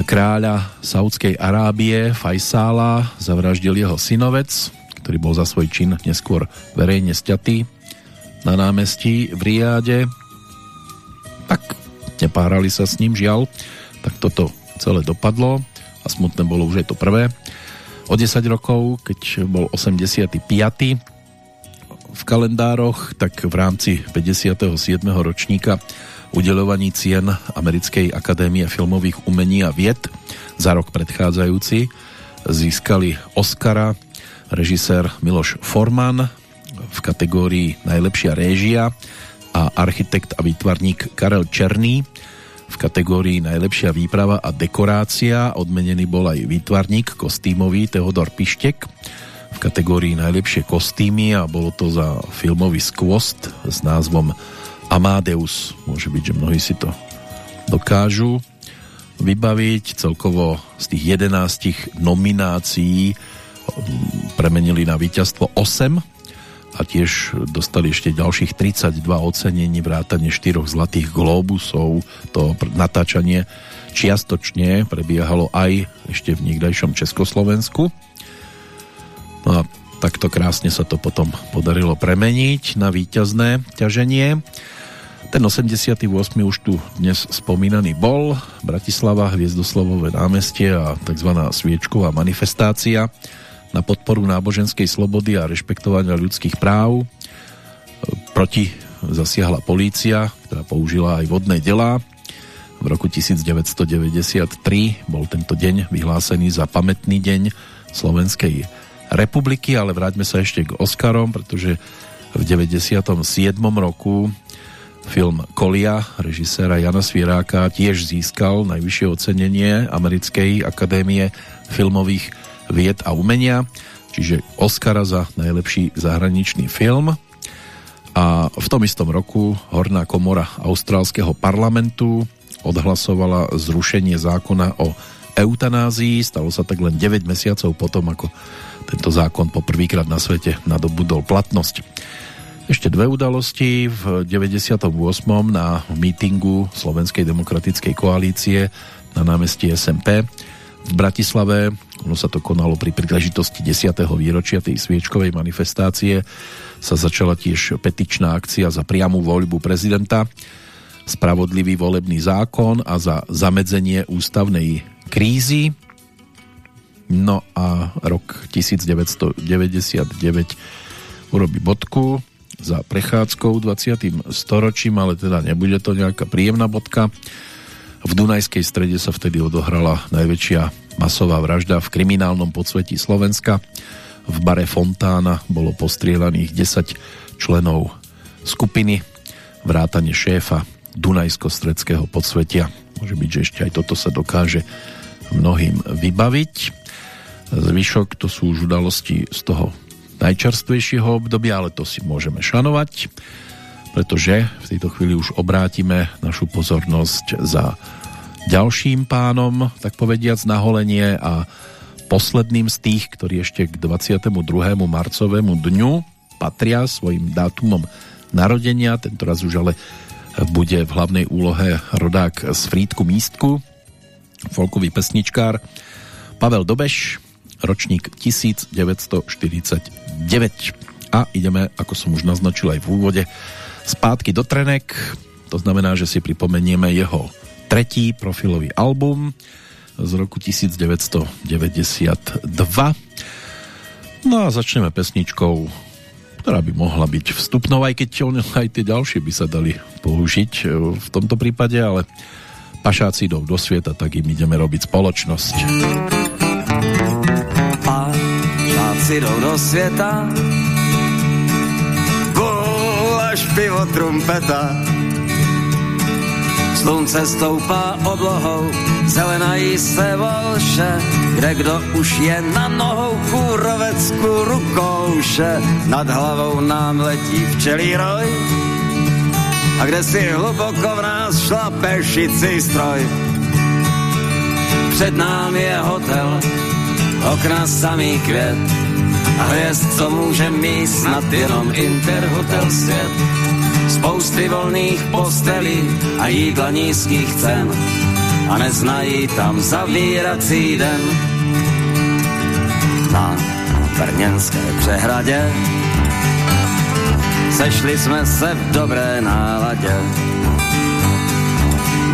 kráľa Saudskej Arábie Fajsála zavraždil jeho synovec, ktorý bol za svoj čin neskôr verejne sťatý na námestí v Riáde. Tak nepárali sa s ním, žiaľ. Tak toto celé dopadlo a smutné bolo už aj to prvé. O 10 rokov, keď bol 85. v kalendároch, tak v rámci 57. ročníka udeľovaní cien Americkej akadémie filmových umení a vied za rok predchádzajúci získali Oscara režisér Miloš Forman v kategórii Najlepšia réžia a architekt a výtvarník Karel Černý v kategórii Najlepšia výprava a dekorácia. Odmenený bol aj výtvarník kostýmový Teodor Pištek v kategórii Najlepšie kostýmy a bolo to za filmový skvost s názvom Amadeus. Môže byť, že mnohí si to dokážu vybaviť. Celkovo z tých 11 nominácií premenili na víťazstvo 8 a tiež dostali ešte ďalších 32 ocenení vrátane 4 zlatých globusov. To natáčanie čiastočne prebiehalo aj ešte v niekdajšom Československu. No a takto krásne sa to potom podarilo premeniť na víťazné ťaženie. Ten 88. už tu dnes spomínaný bol. Bratislava, Hviezdoslavové námestie a tzv. sviečková manifestácia na podporu náboženskej slobody a rešpektovania ľudských práv. Proti zasiahla polícia, ktorá použila aj vodné delá. V roku 1993 bol tento deň vyhlásený za pamätný deň Slovenskej republiky, ale vráťme sa ešte k Oscarom, pretože v 97. roku film Kolia režiséra Jana Svieráka tiež získal najvyššie ocenenie Americkej akadémie filmových vied a umenia, čiže Oscara za najlepší zahraničný film. A v tom istom roku Horná komora austrálskeho parlamentu odhlasovala zrušenie zákona o eutanázii. Stalo sa tak len 9 mesiacov potom, ako tento zákon poprvýkrát na svete nadobudol platnosť. Ešte dve udalosti. V 98. na mítingu Slovenskej demokratickej koalície na námestí SMP v Bratislave. Ono sa to konalo pri príležitosti 10. výročia tej sviečkovej manifestácie. Sa začala tiež petičná akcia za priamu voľbu prezidenta, spravodlivý volebný zákon a za zamedzenie ústavnej krízy. No a rok 1999 urobí bodku za prechádzkou 20. storočím, ale teda nebude to nejaká príjemná bodka v Dunajskej strede sa vtedy odohrala najväčšia masová vražda v kriminálnom podsvetí Slovenska. V bare Fontána bolo postrielaných 10 členov skupiny vrátane šéfa Dunajsko-stredského podsvetia. Môže byť, že ešte aj toto sa dokáže mnohým vybaviť. Zvyšok to sú už udalosti z toho najčerstvejšieho obdobia, ale to si môžeme šanovať pretože v tejto chvíli už obrátime našu pozornosť za ďalším pánom, tak povediac na holenie a posledným z tých, ktorí ešte k 22. marcovému dňu patria svojim dátumom narodenia, tento raz už ale bude v hlavnej úlohe rodák z Frýdku Místku, folkový pesničkár Pavel Dobeš, ročník 1949. A ideme, ako som už naznačil aj v úvode, Spátky do trenek, to znamená, že si pripomenieme jeho tretí profilový album z roku 1992. No a začneme pesničkou, ktorá by mohla byť vstupnou, aj keď aj tie ďalšie by sa dali použiť e, v tomto prípade, ale pašáci idú do sveta, tak im ideme robiť spoločnosť. Jdou do sveta, pivo trumpeta. Slunce stoupá oblohou, zelenají se volše, kde kdo už je na nohou kůrovecku rukouše. Nad hlavou nám letí včelí roj, a kde si hluboko v nás šla pešici stroj. Před námi je hotel, okna samý květ, hvězd, co může mít snad jenom Interhotel svět. Spousty volných postelí a jídla nízkých cen a neznají tam zavírací den. Na Brněnské přehradě sešli jsme se v dobré náladě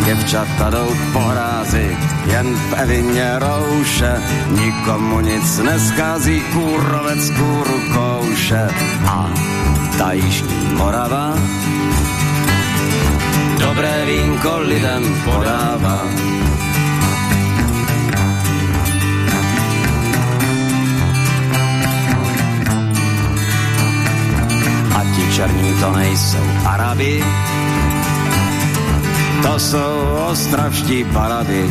Děvčata jdou po hrázi, jen v Evině rouše, nikomu nic neskází, kůrovec kůru kouše. A tajíšní Morava, dobré vínko lidem podává. A ti černí to nejsou Arabi, to jsou ostravští parady.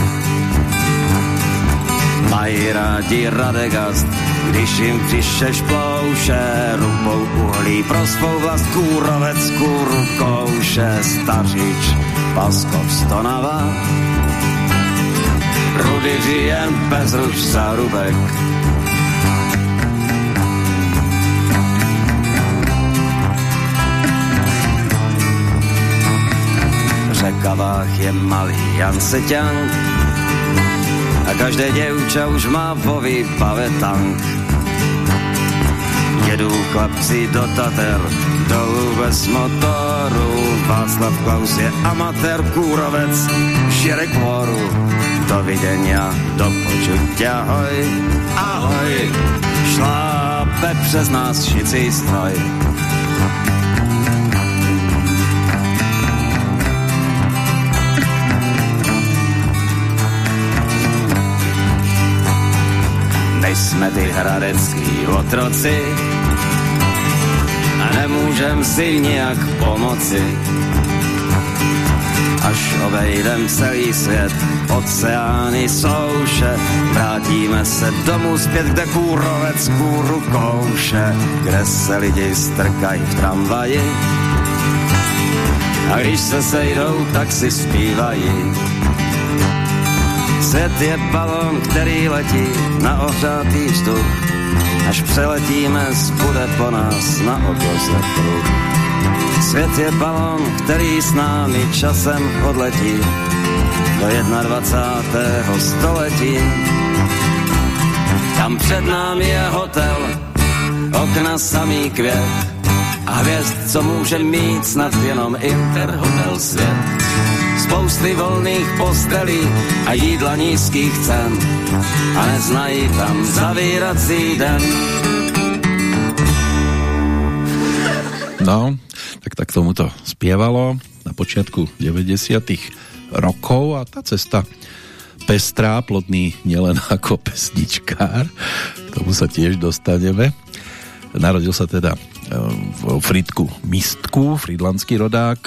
Mají rádi Radegast, když jim přišeš plouše, rupou uhlí pro svou vlast kůrovec kůru kouše, stařič, Paskov Stonava. rudy jen bez ruč zárubek. V řekavách je malý Jan Seťank a každé děvča už má po výbave tank. Jedu chlapci do Tater, dolů bez motoru, Václav Klaus je amatér, kůrovec, širek voru. Do viděnia, do počutě, ahoj, ahoj, šlápe přes nás šicí stroj. Nejsme ty hradecký otroci a nemůžem si nějak pomoci. Až obejdem celý svět, oceány souše, vrátíme se domů zpět, kde kůrovec kůru kouše, kde se lidi strkají v tramvaji. A když se sejdou, tak si zpívají. Svět je balon, který letí na ohřátý vzduch. Až přeletíme, zbude po nás na obloze pruh. Svět je balon, který s námi časem odletí do 21. století. Tam před námi je hotel, okna samý květ a hvězd, co může mít snad jenom Interhotel svět spousty volných postelí a jídla nízkých cen a neznají tam zavírací den. No, tak tak tomu to spievalo na počiatku 90 rokov a tá cesta pestrá, plodný nielen ako pesničkár, k tomu sa tiež dostaneme. Narodil sa teda v Fridku Mistku, fridlandský rodák,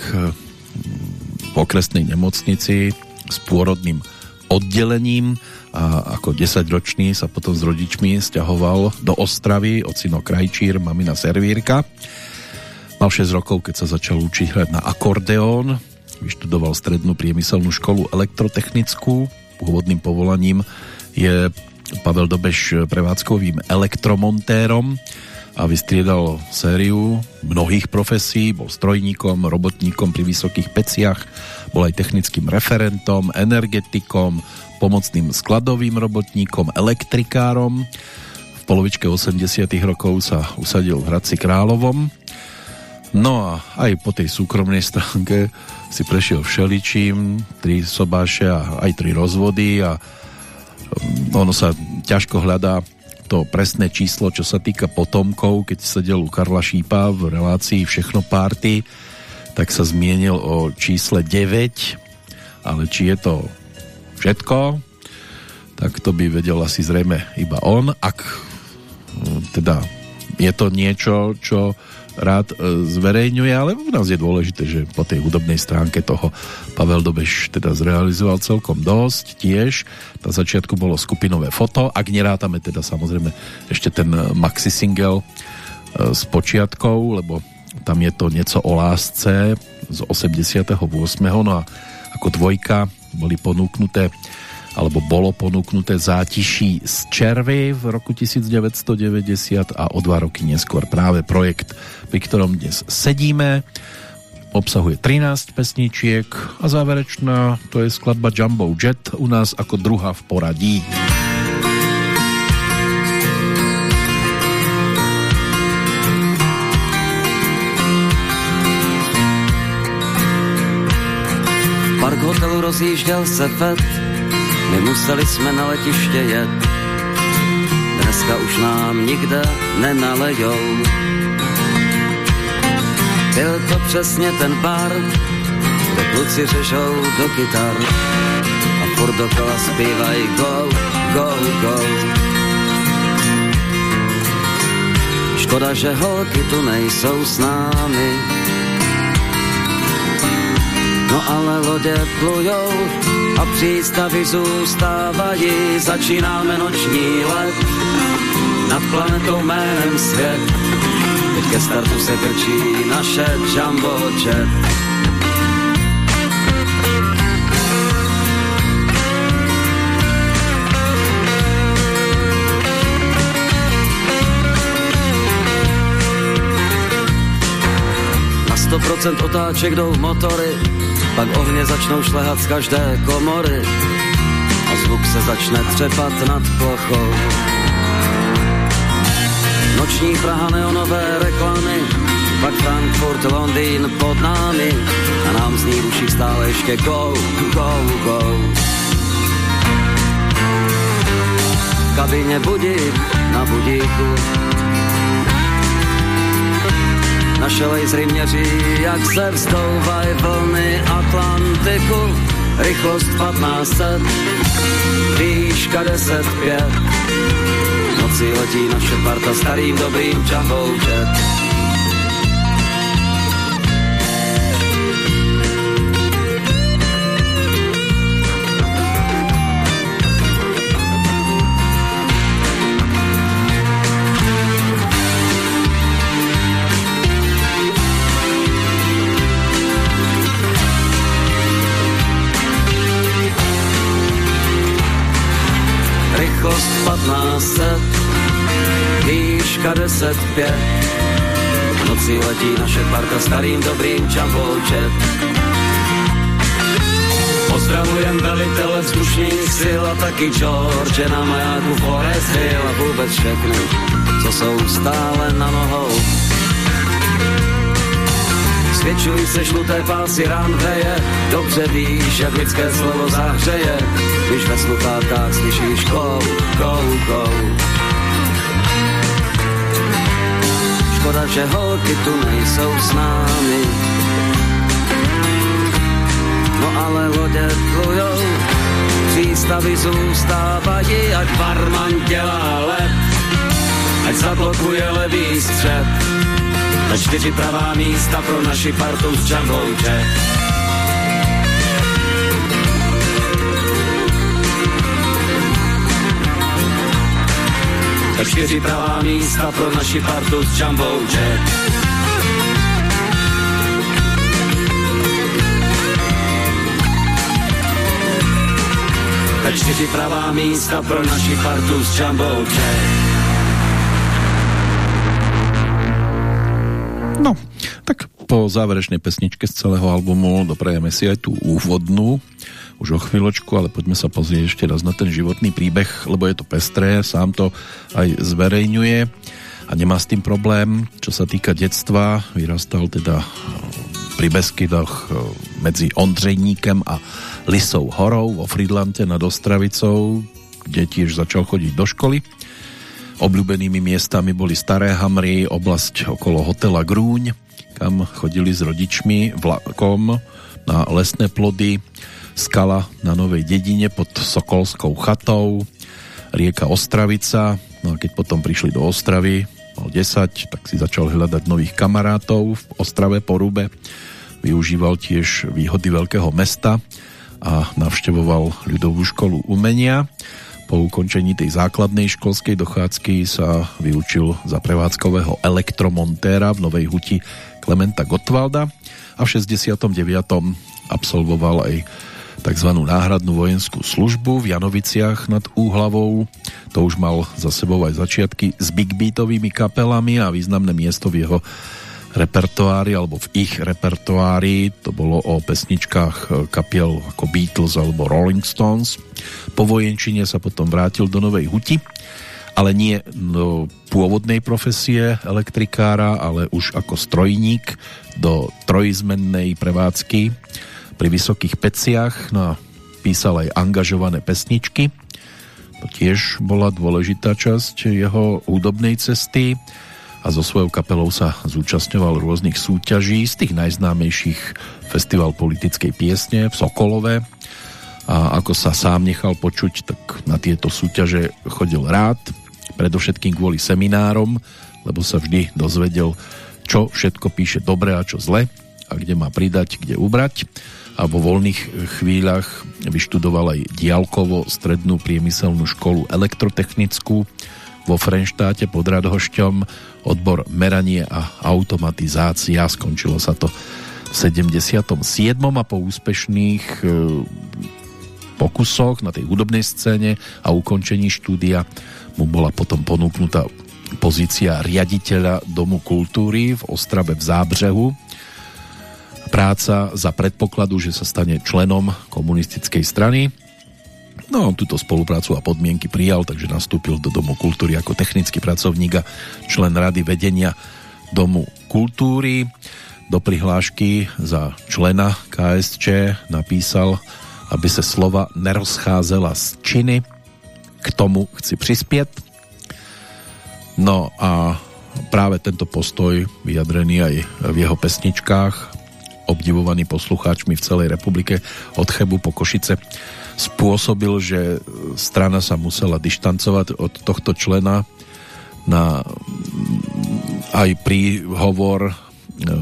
v okresnej nemocnici s pôrodným oddelením a ako 10-ročný sa potom s rodičmi stiahoval do Ostravy, ocino Krajčír, mamina Servírka. Mal 6 rokov, keď sa začal učiť hrať na akordeón, vyštudoval strednú priemyselnú školu elektrotechnickú, pôvodným povolaním je Pavel Dobeš prevádzkovým elektromontérom, a vystriedal sériu mnohých profesí, bol strojníkom, robotníkom pri vysokých peciach, bol aj technickým referentom, energetikom, pomocným skladovým robotníkom, elektrikárom. V polovičke 80 rokov sa usadil v Hradci Královom. No a aj po tej súkromnej stránke si prešiel všeličím, tri sobáše a aj tri rozvody a ono sa ťažko hľadá to presné číslo, čo sa týka potomkov, keď sedel u Karla Šípa v relácii Všechno párty, tak sa zmienil o čísle 9, ale či je to všetko, tak to by vedel asi zrejme iba on. Ak teda je to niečo, čo rád e, zverejňuje, ale u nás je dôležité, že po tej hudobnej stránke toho Pavel Dobeš teda zrealizoval celkom dosť tiež. Na začiatku bolo skupinové foto, ak nerátame teda samozrejme ešte ten maxi single e, s počiatkou, lebo tam je to nieco o lásce z 88. No a ako dvojka boli ponúknuté alebo bolo ponúknuté zátiší z Červy v roku 1990 a o dva roky neskôr práve projekt, pri ktorom dnes sedíme. Obsahuje 13 pesničiek a záverečná to je skladba Jumbo Jet u nás ako druhá v poradí. Park hotelu rozjížděl se FED Nemuseli jsme na letiště jet, dneska už nám nikde nenalejou. Byl to přesně ten bar, kde kluci řežou do kytar a furt dokola zpívají go, go, go. Škoda, že holky tu nejsou s námi, No ale lodě plujou a přístavy zůstávají, začínáme noční let nad planetou jménem svět. Teď ke startu se krčí naše Jumbo Jet. Na otáček jdou motory, pak ohně začnou šlehat z každé komory a zvuk se začne třepat nad plochou. Noční Praha, neonové reklamy, pak Frankfurt, Londýn pod námi a nám zní v uších stále ještě go, go, go. V kabině budík na budíku naše lasery měří, jak se vzdouvaj vlny Atlantiku. Rychlost 1500, výška 10 5. Noci letí naše parta starým dobrým Jumbo jet. 10 5. V noci letí naše parta starým dobrým čamboučet. Pozdravujem velitele vzdušných sil a taky George na majáku Forest Hill a vůbec všechny, co jsou stále na nohou. Svědčují se žluté pásy ranveje, dobře víš, jak lidské slovo zahřeje, když ve sluchátkách slyšíš go, go, go. Škoda, že holky tu nejsou s námi, no ale lodě plujou, přístavy zůstávají, ať barman dělá let, ať zablokuje levý střed a čtyři pravá místa pro naši partu z Jambouče. A čtyři pravá místa pro naši partu z Jambouče. A čtyři pravá místa pro naši partu z Jambouče. No, tak po záverečnej pesničke z celého albumu doprajeme si aj tú úvodnú už o chvíľočku, ale poďme sa pozrieť ešte raz na ten životný príbeh, lebo je to pestré, sám to aj zverejňuje a nemá s tým problém. Čo sa týka detstva, vyrastal teda pri Beskydoch e, medzi Ondřejníkem a Lisou horou vo Fridlante nad Ostravicou, kde tiež začal chodiť do školy Obľúbenými miestami boli Staré Hamry, oblasť okolo hotela Grúň, kam chodili s rodičmi vlakom na lesné plody, skala na Novej dedine pod Sokolskou chatou, rieka Ostravica, no a keď potom prišli do Ostravy, mal 10, tak si začal hľadať nových kamarátov v Ostrave Porube, využíval tiež výhody veľkého mesta a navštevoval ľudovú školu umenia po ukončení tej základnej školskej dochádzky sa vyučil za prevádzkového elektromontéra v Novej Huti Klementa Gottwalda a v 69. absolvoval aj tzv. náhradnú vojenskú službu v Janoviciach nad Úhlavou. To už mal za sebou aj začiatky s big beatovými kapelami a významné miesto v jeho repertoári alebo v ich repertoári to bolo o pesničkách e, kapiel ako Beatles alebo Rolling Stones po vojenčine sa potom vrátil do Novej Huti ale nie do pôvodnej profesie elektrikára, ale už ako strojník do trojizmennej prevádzky pri vysokých peciach no písal aj angažované pesničky. To tiež bola dôležitá časť jeho hudobnej cesty a so svojou kapelou sa zúčastňoval rôznych súťaží, z tých najznámejších Festival politickej piesne v Sokolove. A ako sa sám nechal počuť, tak na tieto súťaže chodil rád, predovšetkým kvôli seminárom, lebo sa vždy dozvedel, čo všetko píše dobre a čo zle a kde má pridať, kde ubrať a vo voľných chvíľach vyštudoval aj diálkovo strednú priemyselnú školu elektrotechnickú vo Frenštáte pod Radhošťom odbor meranie a automatizácia. Skončilo sa to v 77. a po úspešných e, pokusoch na tej hudobnej scéne a ukončení štúdia mu bola potom ponúknutá pozícia riaditeľa Domu kultúry v Ostrave v Zábřehu práca za predpokladu, že sa stane členom komunistickej strany. No, on túto spoluprácu a podmienky prijal, takže nastúpil do Domu kultúry ako technický pracovník a člen rady vedenia Domu kultúry. Do prihlášky za člena KSČ napísal, aby sa slova nerozcházela z činy. K tomu chci prispieť. No a práve tento postoj vyjadrený aj v jeho pesničkách obdivovaný poslucháčmi v celej republike od Chebu po Košice spôsobil, že strana sa musela dištancovať od tohto člena na aj príhovor e,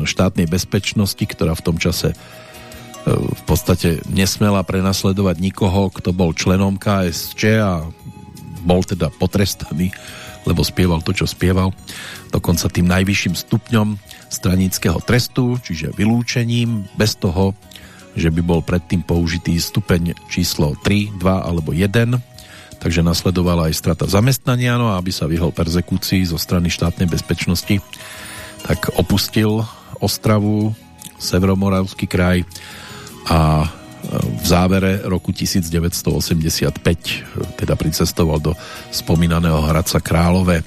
štátnej bezpečnosti, ktorá v tom čase e, v podstate nesmela prenasledovať nikoho, kto bol členom KSČ a bol teda potrestaný, lebo spieval to, čo spieval, dokonca tým najvyšším stupňom stranického trestu, čiže vylúčením, bez toho, že by bol predtým použitý stupeň číslo 3, 2 alebo 1, takže nasledovala aj strata zamestnania, no a aby sa vyhol persekúcii zo strany štátnej bezpečnosti, tak opustil Ostravu, Severomoravský kraj a e, v závere roku 1985 teda pricestoval do spomínaného Hradca Králové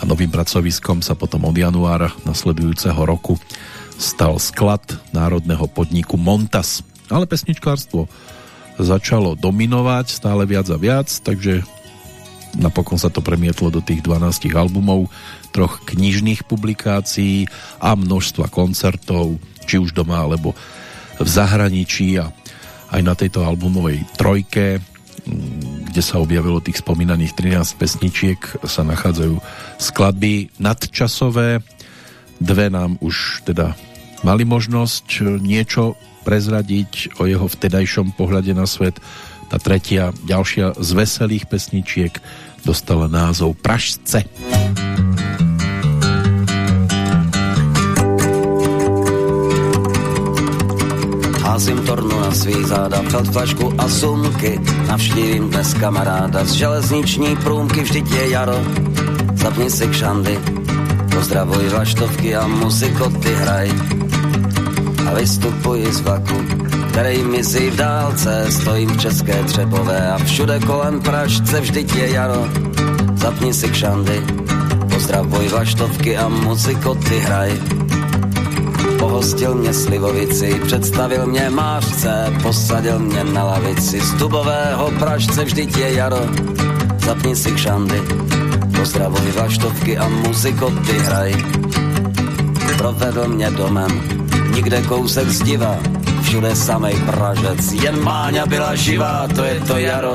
a novým pracoviskom sa potom od januára nasledujúceho roku stal sklad národného podniku Montas. Ale pesničkárstvo začalo dominovať stále viac a viac, takže napokon sa to premietlo do tých 12 albumov, troch knižných publikácií a množstva koncertov, či už doma alebo v zahraničí a aj na tejto albumovej trojke, mm, kde sa objavilo tých spomínaných 13 pesničiek, sa nachádzajú skladby nadčasové. Dve nám už teda mali možnosť e, niečo prezradiť o jeho vtedajšom pohľade na svet. Tá tretia, ďalšia z veselých pesničiek dostala názov Pražce. Házím tornu na svý záda, flašku a sumky. Navštívím dnes kamaráda z železniční průmky, vždyť je jaro. Zapni si kšandy, pozdravuj vaštovky a muzikoty hraj a vystupuji z vlaku, který mizí v dálce, stojím v České Třebové a všude kolem Pražce vždyť je jaro. Zapni si kšandy, pozdravuj vaštovky a muzikoty hraj. Pohostil mě slivovici, představil mě mářce, posadil mě na lavici z dubového Pražce vždyť je jaro. Zapni si kšandy, pozdravuj vaštovky a muzikoty hraj. Provedl mě domem, nikde kousek zdiva, všude samej Pražec, jen Máňa byla živá, to je to jaro.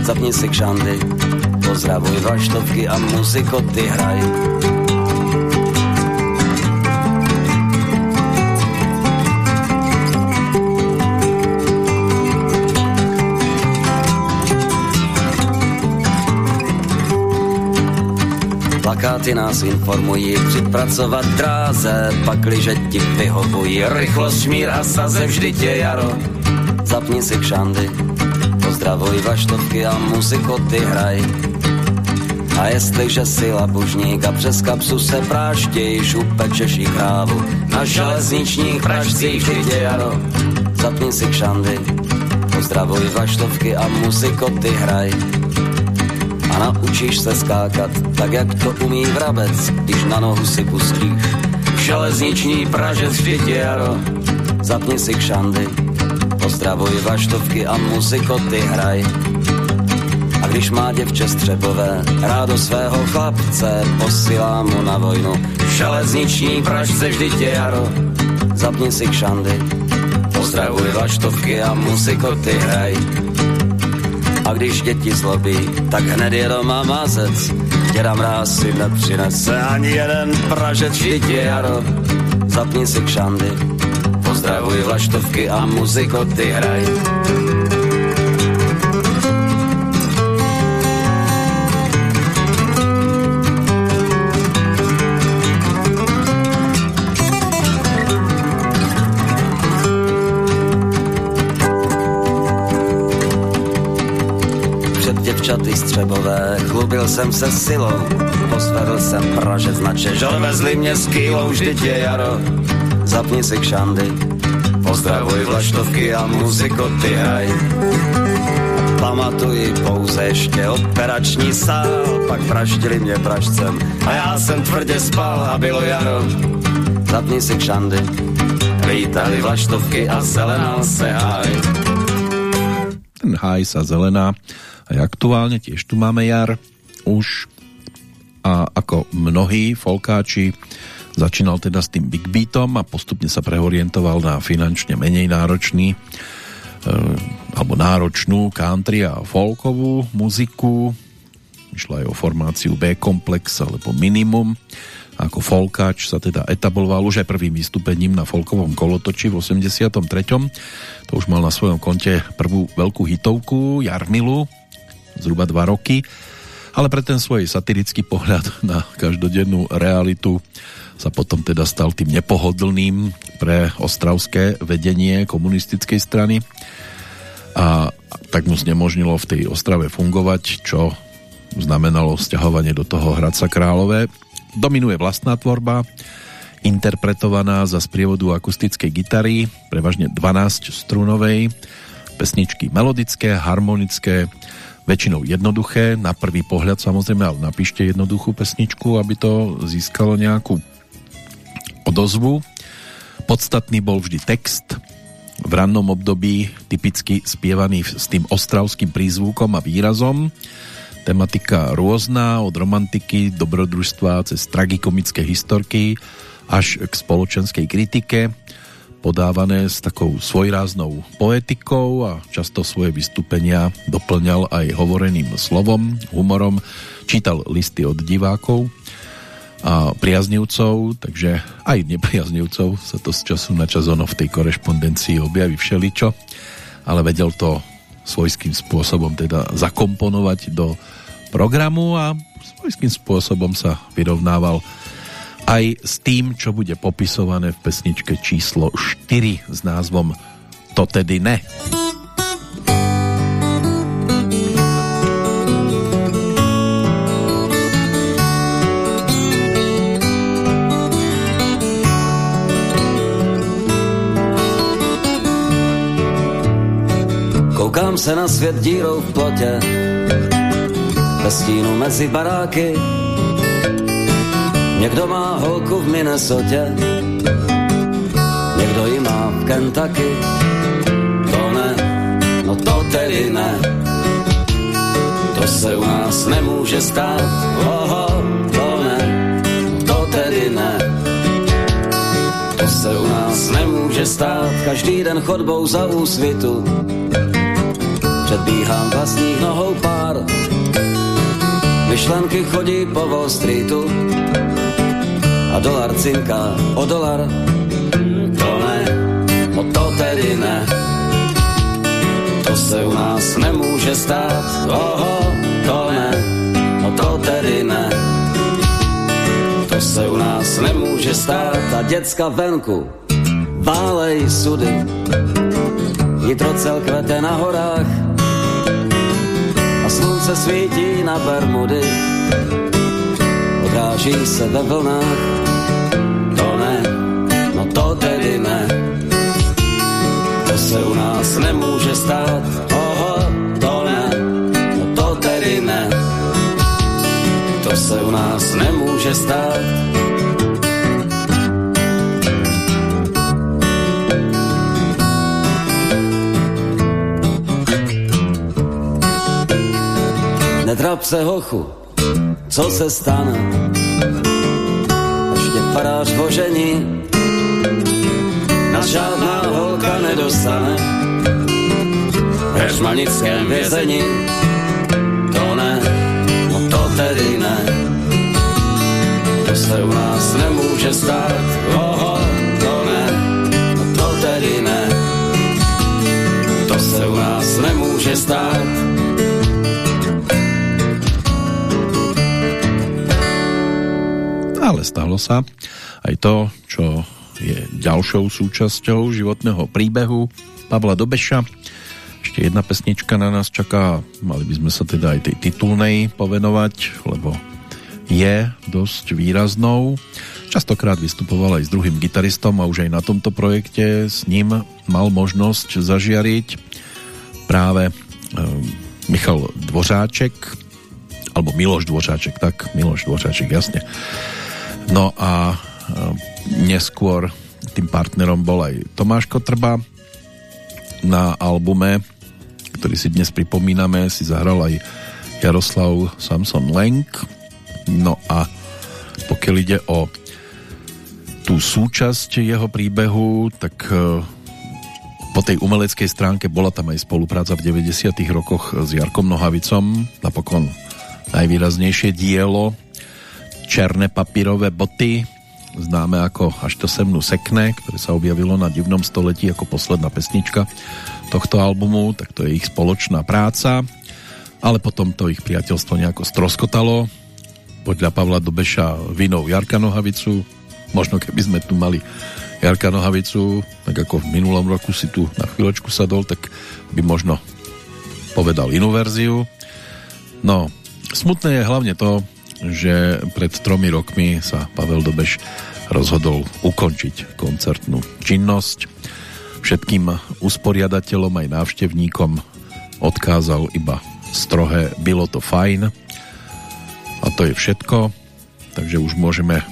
Zapni si kšandy, pozdravuj vaštovky a muzikoty hraj. Plakáty nás informují, připracovat dráze, pakliže ti vyhovují, rychlost, šmír a saze, vždy je jaro. Zapni si kšandy, pozdravuj vaštovky a muzikoty hraj. A jestliže si labužník a přes kapsu se práštějíš, upečeš jí krávu, na železničních pražcích vždy je jaro. Zapni si kšandy, pozdravuj vaštovky a muzikoty hraj a naučíš se skákat, tak jak to umí vrabec, když na nohu si pustíš. Železniční pražec vždyť jaro, zapni si kšandy, pozdravuj vaštovky a muzikoty hraj. A když má děvče střebové rádo svého chlapce, posílá mu na vojnu. Železniční pražce vždyť je jaro, zapni si kšandy, pozdravuj vaštovky a muzikoty hraj. A když děti zlobí, tak hned je doma mazec. Děda mráz si nepřinese ani jeden pražec, vždyť je jaro. Zapni si kšandy, pozdravuj vlaštovky a muzikoty hraj. Děvčaty střebové, chlubil jsem se silou, posvedl jsem pražec na Čež, vezli mě s kýlou, vždyť je jaro. Zapni si kšandy, Pozdravuj vlaštovky a muziko, ty hraj. Pamatuji pouze ještě operační sál, pak praštili mě pražcem a já jsem tvrdě spal a bylo jaro. Zapni si kšandy, vítali vlaštovky a zelená se háj. Ten háj sa zelená. Aj aktuálne tiež tu máme jar. Už a ako mnohí folkáči začínal teda s tým big beatom a postupne sa preorientoval na finančne menej náročný e, alebo náročnú country a folkovú muziku. Išla aj o formáciu B-komplex alebo minimum. Ako folkáč sa teda etabloval už aj prvým vystúpením na folkovom kolotoči v 83. To už mal na svojom konte prvú veľkú hitovku Jarmilu, zhruba dva roky ale pre ten svoj satirický pohľad na každodennú realitu sa potom teda stal tým nepohodlným pre ostravské vedenie komunistickej strany a tak mu znemožnilo v tej Ostrave fungovať, čo znamenalo sťahovanie do toho Hradca Králové. Dominuje vlastná tvorba, interpretovaná za sprievodu akustickej gitary, prevažne 12 strunovej, pesničky melodické, harmonické, väčšinou jednoduché, na prvý pohľad samozrejme, ale napíšte jednoduchú pesničku, aby to získalo nejakú odozvu. Podstatný bol vždy text, v rannom období typicky spievaný s tým ostravským prízvukom a výrazom. Tematika rôzna, od romantiky, dobrodružstva cez tragikomické historky až k spoločenskej kritike podávané s takou svojráznou poetikou a často svoje vystúpenia doplňal aj hovoreným slovom, humorom, čítal listy od divákov a priaznivcov, takže aj nepriaznivcov sa to z času na čas ono v tej korešpondencii objaví všeličo, ale vedel to svojským spôsobom teda zakomponovať do programu a svojským spôsobom sa vyrovnával aj s tým, čo bude popisované v pesničke číslo 4 s názvom To tedy ne. Koukám se na svět dírou v plotě, bez stínu mezi baráky, Někdo má holku v Minnesotě, někdo ji má v Kentucky. To ne, no to tedy ne, to se u nás nemůže stát. Oho, to ne, to tedy ne, to se u nás nemůže stát. Každý den chodbou za úsvitu předbíhám vlastních nohou pár. Myšlenky chodí po Wall Streetu, a dolar cinká o dolar. To ne, no to tedy ne, to se u nás nemůže stát. Oho, to ne, no to tedy ne, to se u nás nemůže stát. A děcka venku válej sudy, nitrocel kvete na horách a slunce svítí na Bermudy odráží se ve vlnách to tedy ne. To se u nás nemůže stát, oho, to ne, no to tedy ne. To se u nás nemůže stát. Netrap se hochu, co se stane, až tě farář vožení nás žádná holka nedostane. V heřmanickém vězení, to ne, no to tedy ne. To se u nás nemůže stát, oho, to ne, no to tedy ne. To se u nás nemůže stát. Ale stalo sa aj to, ďalšou súčasťou životného príbehu Pavla Dobeša. Ešte jedna pesnička na nás čaká, mali by sme sa teda aj tej titulnej povenovať, lebo je dosť výraznou. Častokrát vystupoval aj s druhým gitaristom a už aj na tomto projekte s ním mal možnosť zažiariť práve e, Michal Dvořáček alebo Miloš Dvořáček, tak Miloš Dvořáček, jasne. No a e, neskôr tým partnerom bol aj Tomáš Kotrba na albume, ktorý si dnes pripomíname, si zahral aj Jaroslav Samson Lenk. No a pokiaľ ide o tú súčasť jeho príbehu, tak e, po tej umeleckej stránke bola tam aj spolupráca v 90. rokoch s Jarkom Nohavicom, napokon najvýraznejšie dielo Černé papírové boty, známe ako Až to se mnu sekne, ktoré sa objavilo na divnom století ako posledná pesnička tohto albumu, tak to je ich spoločná práca, ale potom to ich priateľstvo nejako stroskotalo, podľa Pavla Dobeša vinou Jarka Nohavicu, možno keby sme tu mali Jarka Nohavicu, tak ako v minulom roku si tu na chvíľočku sadol, tak by možno povedal inú verziu. No, smutné je hlavne to, že pred tromi rokmi sa Pavel Dobeš rozhodol ukončiť koncertnú činnosť. Všetkým usporiadateľom aj návštevníkom odkázal iba strohé bylo to fajn a to je všetko takže už môžeme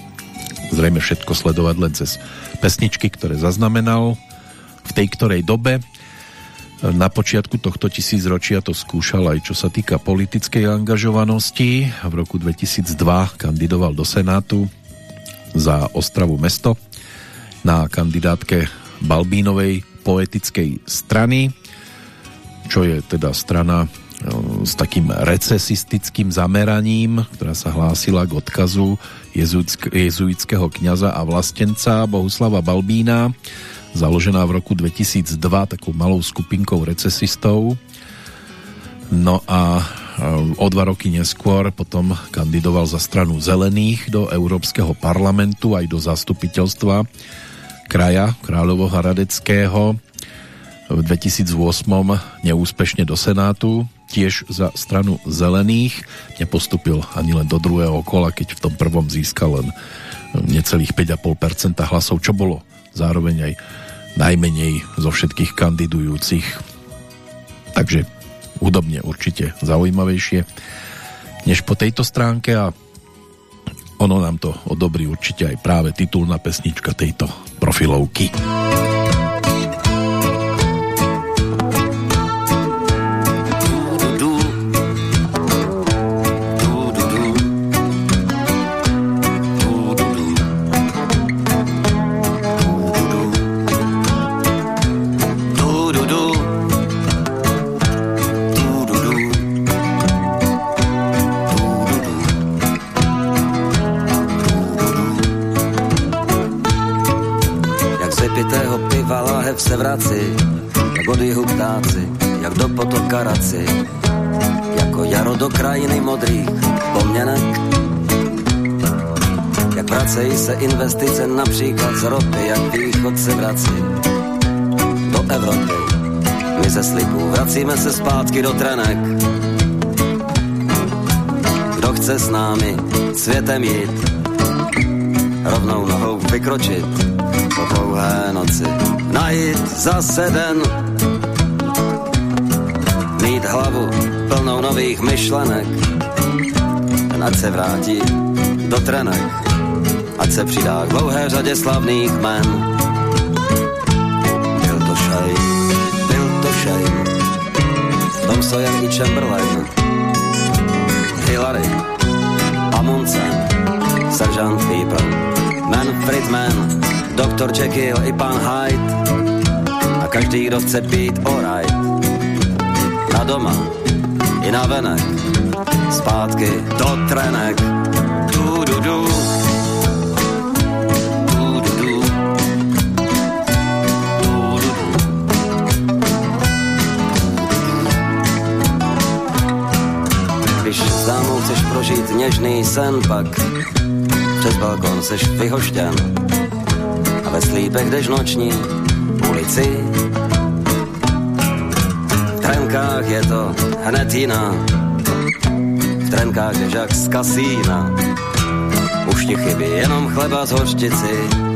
zrejme všetko sledovať len cez pesničky, ktoré zaznamenal v tej ktorej dobe na počiatku tohto tisícročia to skúšal aj čo sa týka politickej angažovanosti. V roku 2002 kandidoval do Senátu za Ostravu mesto na kandidátke Balbínovej poetickej strany, čo je teda strana e, s takým recesistickým zameraním, ktorá sa hlásila k odkazu jezuitského kniaza a vlastenca Bohuslava Balbína založená v roku 2002 takou malou skupinkou recesistov. No a o dva roky neskôr potom kandidoval za stranu Zelených do Európskeho parlamentu aj do zastupiteľstva kraja Kráľovo-Hradeckého. V 2008 neúspešne do Senátu, tiež za stranu Zelených. Nepostupil ani len do druhého kola, keď v tom prvom získal len necelých 5,5% hlasov, čo bolo zároveň aj najmenej zo všetkých kandidujúcich. Takže hudobne určite zaujímavejšie než po tejto stránke a ono nám to odobrí určite aj práve titulná pesnička tejto profilovky. Vrací, jak od jihu ptáci, jak do potoka raci, jako jaro do krajiny modrých poměnek. Jak vracejí se investice například z ropy, jak východ se vrací do Evropy. My ze slibů vracíme se zpátky do trenek. Kdo chce s námi světem jít, rovnou nohou vykročit po dlouhé noci najít zase den. Mít hlavu plnou nových myšlenek, ať se vrátí do trenek, ať se přidá k dlouhé řadě slavných men. Byl to šej, byl to šej, Tom Sawyer i Chamberlain, Hillary, Amundsen, Sergeant Pepper, Manfred Mann, Dr. Jekyll i pan Hyde a každý, kdo chce být alright. Na doma i na venek, zpátky do trenek. Du, du, du. Du. Když s dámou chceš prožít něžný sen, pak přes balkon seš vyhoštěn ve slípech jdeš noční ulici. V trenkách je to hned jiná, v trenkách jdeš jak z kasína. už ti chybí jenom chleba z hořčici.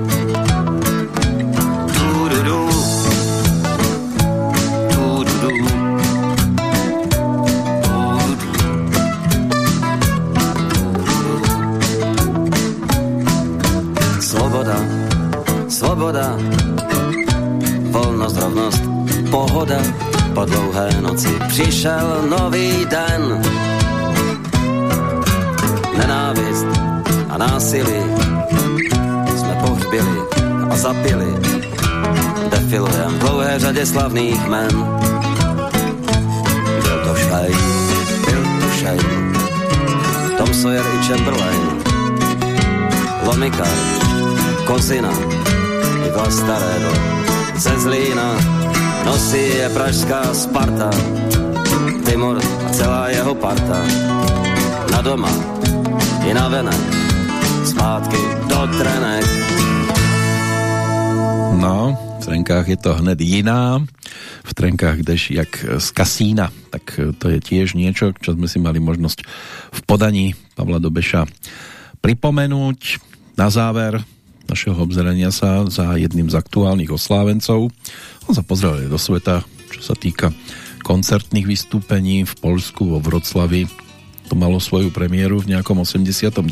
Rovnost, pohoda, po dlouhé noci přišel nový den. Nenávist a násilí jsme pohřbili a zapili. Defilujem v dlouhé řadě slavných men. Byl to Švejn, byl to Shane, Tom Sawyer i Chamberlain, Lomika, Kozina, i Vlastarédo, ze Zlína, nosí je pražská Sparta, Timur a celá jeho parta. Na doma i na venek, zpátky do trenek. No, v trenkách je to hned jiná. V trenkách jdeš jak z kasína. Tak to je tiež niečo, čo sme si mali možnosť v podaní Pavla Dobeša pripomenúť. Na záver našeho obzerania sa za jedným z aktuálnych oslávencov. On sa pozrel do sveta, čo sa týka koncertných vystúpení v Polsku, vo Vroclavi. To malo svoju premiéru v nejakom 89.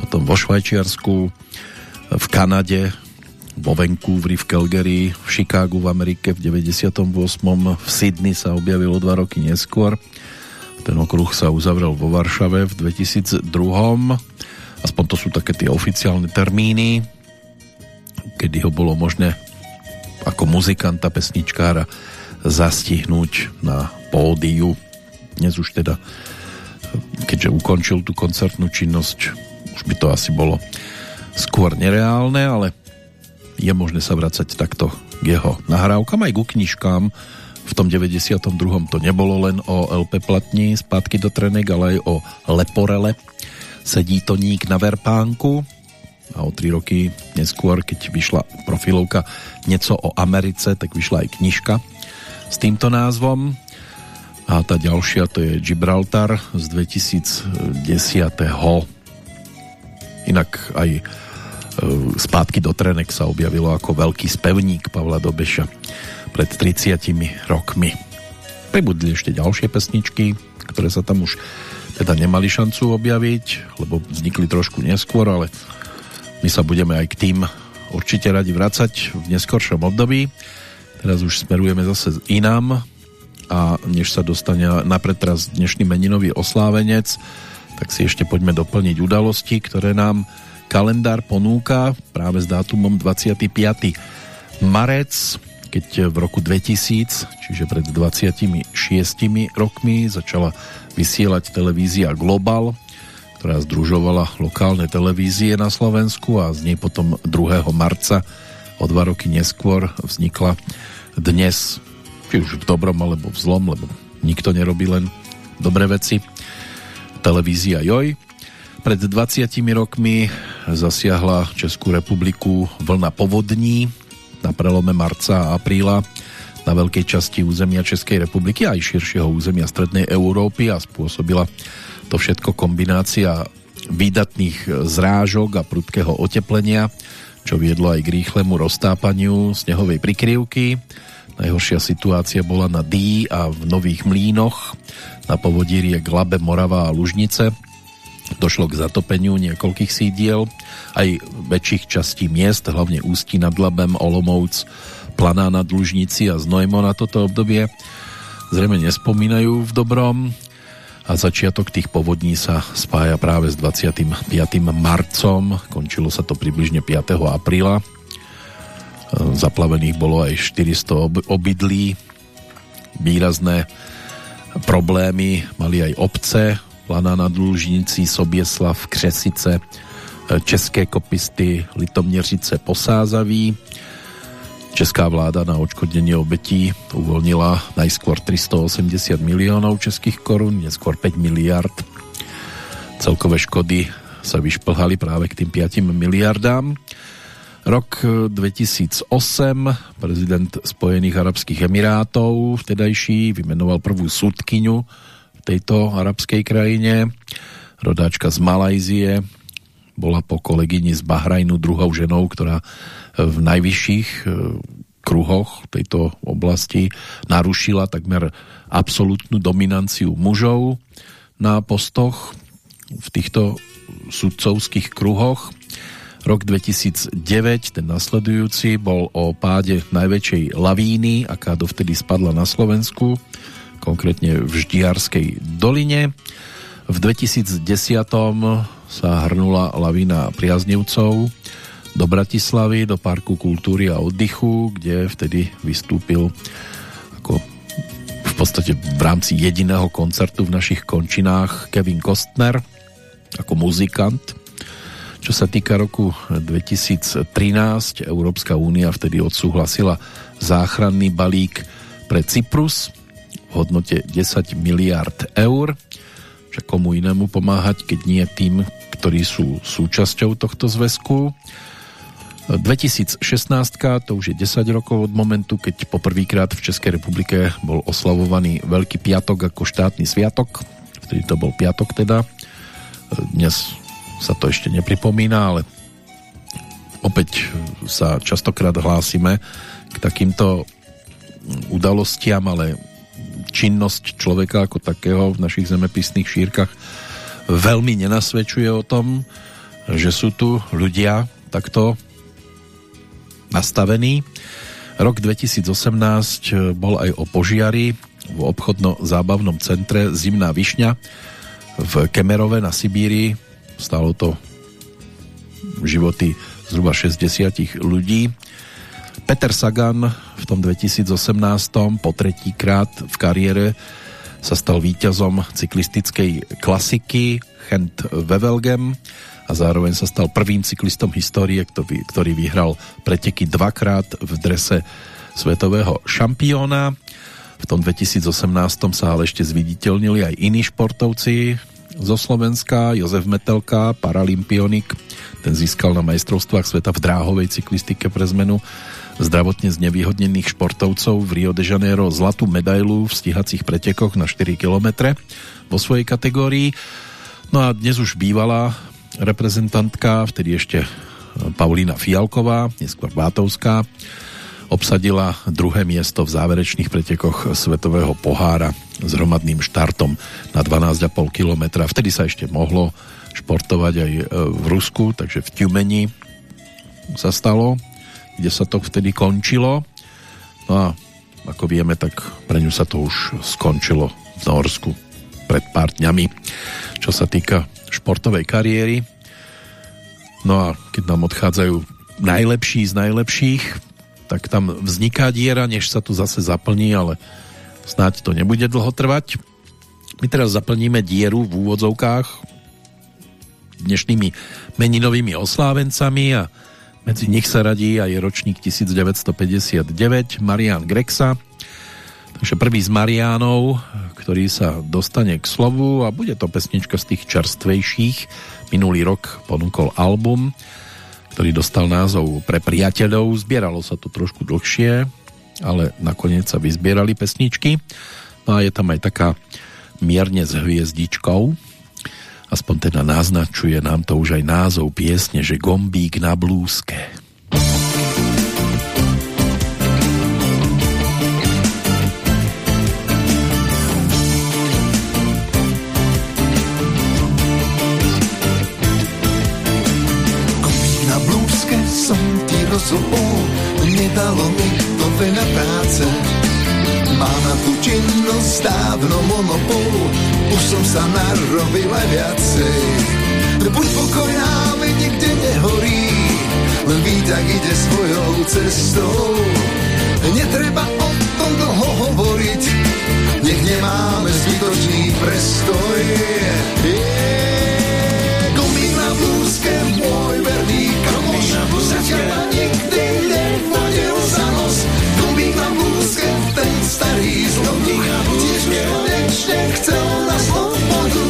Potom vo Švajčiarsku, v Kanade, vo Vancouveri, v Calgary, v Chicagu v Amerike v 98. V Sydney sa objavilo dva roky neskôr. Ten okruh sa uzavrel vo Varšave v 2002. Aspoň to sú také tie oficiálne termíny, kedy ho bolo možné ako muzikanta, pesničkára zastihnúť na pódiu. Dnes už teda, keďže ukončil tú koncertnú činnosť, už by to asi bolo skôr nereálne, ale je možné sa vracať takto k jeho nahrávkam aj ku knižkám. V tom 92. to nebolo len o LP platní zpátky do trenek, ale aj o Leporele. Sedí toník na Verpánku a o tri roky neskôr, keď vyšla profilovka Nieco o Americe, tak vyšla aj knižka s týmto názvom a tá ďalšia to je Gibraltar z 2010. Inak aj e, Spátky do trenek sa objavilo ako veľký spevník Pavla Dobeša pred 30 rokmi. Pribudli ešte ďalšie pesničky, ktoré sa tam už teda nemali šancu objaviť, lebo vznikli trošku neskôr, ale my sa budeme aj k tým určite radi vracať v neskoršom období. Teraz už smerujeme zase inám a než sa dostane na pretras dnešný meninový oslávenec, tak si ešte poďme doplniť udalosti, ktoré nám kalendár ponúka práve s dátumom 25. marec, keď v roku 2000, čiže pred 26 rokmi, začala vysielať televízia Global, ktorá združovala lokálne televízie na Slovensku a z nej potom 2. marca o dva roky neskôr vznikla dnes, či už v dobrom alebo v zlom, lebo nikto nerobí len dobré veci, televízia Joj. Pred 20 rokmi zasiahla Českú republiku vlna povodní na prelome marca a apríla na veľkej časti územia Českej republiky aj širšieho územia Strednej Európy a spôsobila to všetko kombinácia výdatných zrážok a prudkého oteplenia čo viedlo aj k rýchlemu roztápaniu snehovej prikryvky. Najhoršia situácia bola na Dí a v Nových Mlínoch, na povodí riek Labe, Morava a Lužnice. Došlo k zatopeniu niekoľkých sídiel, aj väčších častí miest, hlavne Ústí nad Labem, Olomouc, Planá nad Lužnici a Znojmo na toto obdobie. Zrejme nespomínajú v dobrom, a začiatok tých povodní sa spája práve s 25. marcom. Končilo sa to približne 5. apríla. Zaplavených bolo aj 400 obydlí. Výrazné problémy mali aj obce, Lana na Dlužnici, Sobieslav, Křesice, e, České kopisty, Litoměřice, Posázaví Česká vláda na odškodnenie obetí uvoľnila najskôr 380 miliónov českých korún, neskôr 5 miliard. Celkové škody sa vyšplhali práve k tým 5 miliardám. Rok 2008 prezident Spojených Arabských Emirátov vtedajší vymenoval prvú súdkyňu tejto arabskej krajine, rodáčka z Malajzie, bola po kolegyni z Bahrajnu druhou ženou, ktorá v najvyšších e, kruhoch tejto oblasti narušila takmer absolútnu dominanciu mužov na postoch v týchto sudcovských kruhoch. Rok 2009, ten nasledujúci, bol o páde najväčšej lavíny, aká dovtedy spadla na Slovensku, konkrétne v Ždiarskej doline. V 2010 sa hrnula lavína priaznivcov do Bratislavy, do Parku kultúry a oddychu, kde vtedy vystúpil ako v podstate v rámci jediného koncertu v našich končinách Kevin Kostner ako muzikant. Čo sa týka roku 2013, Európska únia vtedy odsúhlasila záchranný balík pre Cyprus v hodnote 10 miliard eur. Však komu inému pomáhať, keď nie tým, ktorí sú súčasťou tohto zväzku. 2016, to už je 10 rokov od momentu, keď poprvýkrát v Českej republike bol oslavovaný Veľký piatok ako štátny sviatok, vtedy to bol piatok teda. Dnes sa to ešte nepripomína, ale opäť sa častokrát hlásime k takýmto udalostiam, ale činnosť človeka ako takého v našich zemepisných šírkach veľmi nenasvedčuje o tom, že sú tu ľudia takto nastavený. Rok 2018 bol aj o požiari v obchodno-zábavnom centre Zimná Višňa v Kemerove na Sibíri. Stalo to životy zhruba 60 ľudí. Peter Sagan v tom 2018 po tretíkrát v kariére sa stal víťazom cyklistickej klasiky Chent Wevelgem a zároveň sa stal prvým cyklistom histórie, ktorý, ktorý vyhral preteky dvakrát v drese svetového šampióna. V tom 2018 sa ale ešte zviditeľnili aj iní športovci zo Slovenska. Jozef Metelka, paralympionik, ten získal na majstrovstvách sveta v dráhovej cyklistike pre zmenu zdravotne znevýhodnených športovcov v Rio de Janeiro zlatú medailu v stíhacích pretekoch na 4 km vo svojej kategórii. No a dnes už bývala reprezentantka, vtedy ešte Paulína Fialková, neskôr Bátovská, obsadila druhé miesto v záverečných pretekoch Svetového pohára s hromadným štartom na 12,5 km. Vtedy sa ešte mohlo športovať aj e, v Rusku, takže v Tjumeni sa stalo, kde sa to vtedy končilo. No a ako vieme, tak pre ňu sa to už skončilo v Norsku pred pár dňami, čo sa týka športovej kariéry. No a keď nám odchádzajú najlepší z najlepších, tak tam vzniká diera, než sa tu zase zaplní, ale snáď to nebude dlho trvať. My teraz zaplníme dieru v úvodzovkách dnešnými meninovými oslávencami a medzi nich sa radí aj ročník 1959 Marian Grexa, Takže prvý z Mariánov, ktorý sa dostane k slovu a bude to pesnička z tých čerstvejších. Minulý rok ponúkol album, ktorý dostal názov Pre priateľov. Zbieralo sa to trošku dlhšie, ale nakoniec sa vyzbierali pesničky. No a je tam aj taká mierne s hviezdičkou. Aspoň teda naznačuje nám to už aj názov piesne, že Gombík na blúzke. zubov, nedalo mi to veľa práce. Má na tú činnosť dávno monopol, už som sa narobil aj viacej. Buď pokojná, veď nikde nehorí, len výťah ide svojou cestou. Netreba o tom dlho hovoriť, nech nemáme zbytočný prestoj. Yeah. Na blúzke, môj verný kamoš, zatiaľ nikdy nevodil za nos. Gomík na blúzke, ten starý zlomník, nekonečne chcel na slobodu.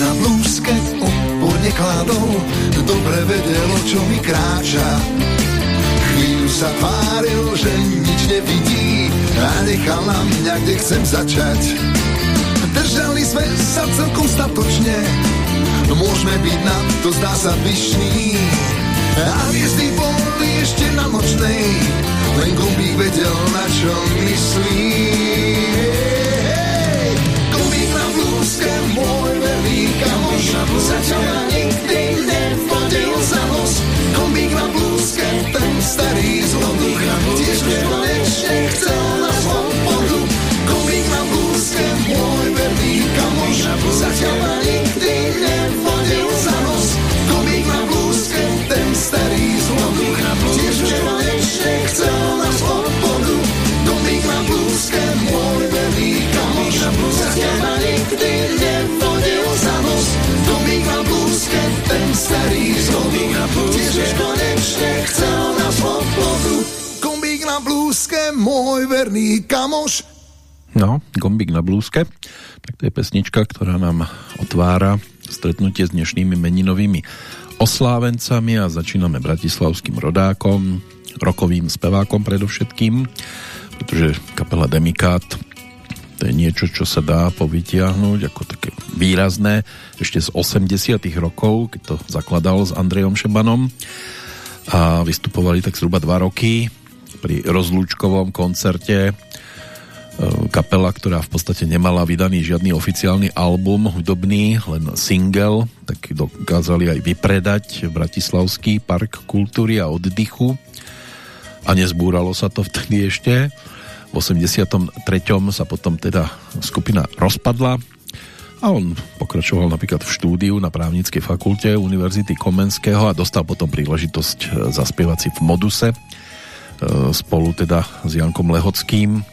Na blúzke, v opone nekládol, dobre vedelo, čo mi kráča. Chvíľu sa tváril, že nič nevidí a nechal na mňa, kde chcem začať. Držali sme sa celkom statočne, môžeme byť na to, zdá sa pyšný. A hviezdy boli ešte na nočnej, len Gombík vedel, na čo myslí. Gombík na blúzke, môj veľký kamoš, zatiaľ ma nikdy nevodil za nos. Gombík na blúzke, ten starý zloduch, tiež nekonečne chcel zatiaľ ma nikdy nevodil za nos. Gombík na blúzke, ten starý zloduch, tiež nekonečne chcel na slobodu. Gombík na blúzke, môj veľký kamoš, zatiaľ ma nikdy nevodil za nos. Gombík na blúzke, ten starý zloduch, tiež nekonečne chcel na slobodu. Gombík na blúzke, môj verný kamoš, No, Gombík na blúzke. Tak to je pesnička, ktorá nám otvára stretnutie s dnešnými meninovými oslávencami a začíname bratislavským rodákom, rokovým spevákom predovšetkým, pretože kapela Demikát to je niečo, čo sa dá povytiahnuť ako také výrazné ešte z 80 rokov, keď to zakladal s Andrejom Šebanom. A vystupovali tak zhruba dva roky pri rozlúčkovom koncerte kapela, ktorá v podstate nemala vydaný žiadny oficiálny album hudobný, len single, tak dokázali aj vypredať Bratislavský park kultúry a oddychu a nezbúralo sa to vtedy ešte. V 83. sa potom teda skupina rozpadla a on pokračoval napríklad v štúdiu na právnickej fakulte Univerzity Komenského a dostal potom príležitosť zaspievať si v Moduse e, spolu teda s Jankom Lehockým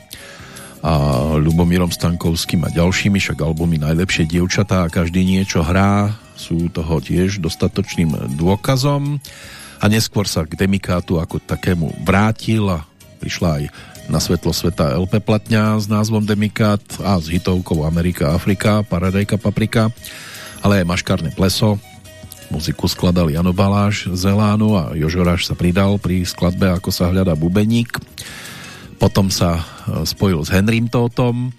a Lubomírom Stankovským a ďalšími, však albumy Najlepšie dievčatá a každý niečo hrá sú toho tiež dostatočným dôkazom a neskôr sa k Demikátu ako takému vrátil a prišla aj na svetlo sveta LP platňa s názvom Demikát a s hitovkou Amerika, Afrika, Paradajka, Paprika, ale aj Maškárne pleso. Muziku skladal Jano Baláš z Elánu a Jožoráš sa pridal pri skladbe Ako sa hľadá bubeník. Potom sa spojil s Henrym Tótom,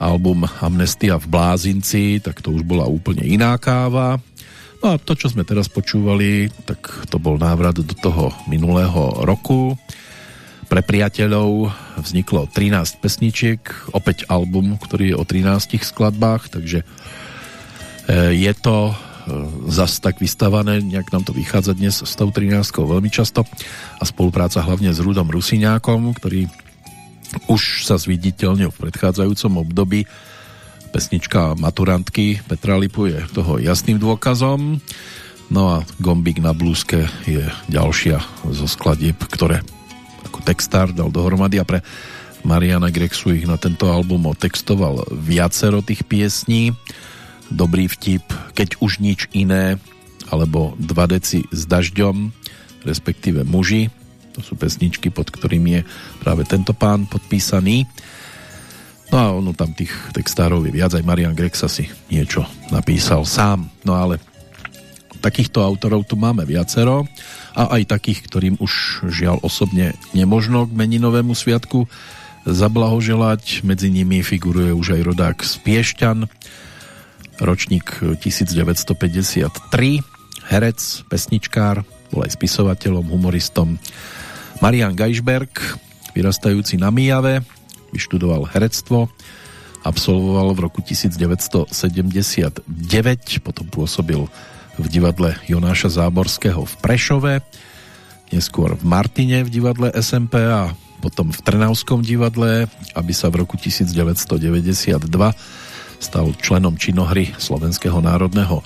album Amnestia v Blázinci, tak to už bola úplne iná káva. No a to, čo sme teraz počúvali, tak to bol návrat do toho minulého roku. Pre priateľov vzniklo 13 pesničiek, opäť album, ktorý je o 13 skladbách, takže je to zas tak vystavané, nejak nám to vychádza dnes s tou 13 veľmi často. A spolupráca hlavne s Rudom Rusiňákom, ktorý už sa zviditeľnil v predchádzajúcom období. Pesnička Maturantky Petra Lipu je toho jasným dôkazom. No a Gombík na blúzke je ďalšia zo skladieb, ktoré ako textár dal dohromady. A pre Mariana Grexu ich na tento album otextoval viacero tých piesní Dobrý vtip, keď už nič iné alebo dva deci s dažďom respektíve muži to sú pesničky, pod ktorými je práve tento pán podpísaný. No a ono tam tých textárov je viac, aj Marian Grexa si niečo napísal sám. No ale takýchto autorov tu máme viacero a aj takých, ktorým už žiaľ osobne nemožno k meninovému sviatku zablahoželať. Medzi nimi figuruje už aj rodák z Piešťan, ročník 1953, herec, pesničkár, bol aj spisovateľom, humoristom, Marian Geisberg, vyrastajúci na Mijave, vyštudoval herectvo, absolvoval v roku 1979, potom pôsobil v divadle Jonáša Záborského v Prešove, neskôr v Martine v divadle SMP a potom v Trnavskom divadle, aby sa v roku 1992 stal členom činohry Slovenského národného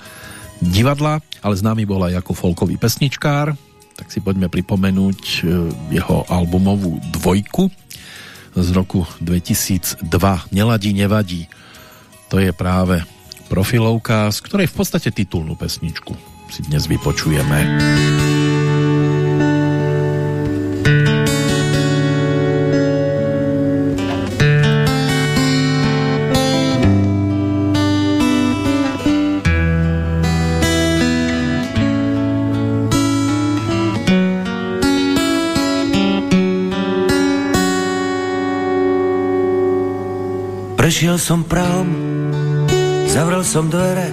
divadla, ale známy bol aj ako folkový pesničkár, tak si poďme pripomenúť e, jeho albumovú dvojku z roku 2002 Neladí, nevadí. To je práve profilovka, z ktorej v podstate titulnú pesničku si dnes vypočujeme. Prešiel som Prahom, zavrel som dvere,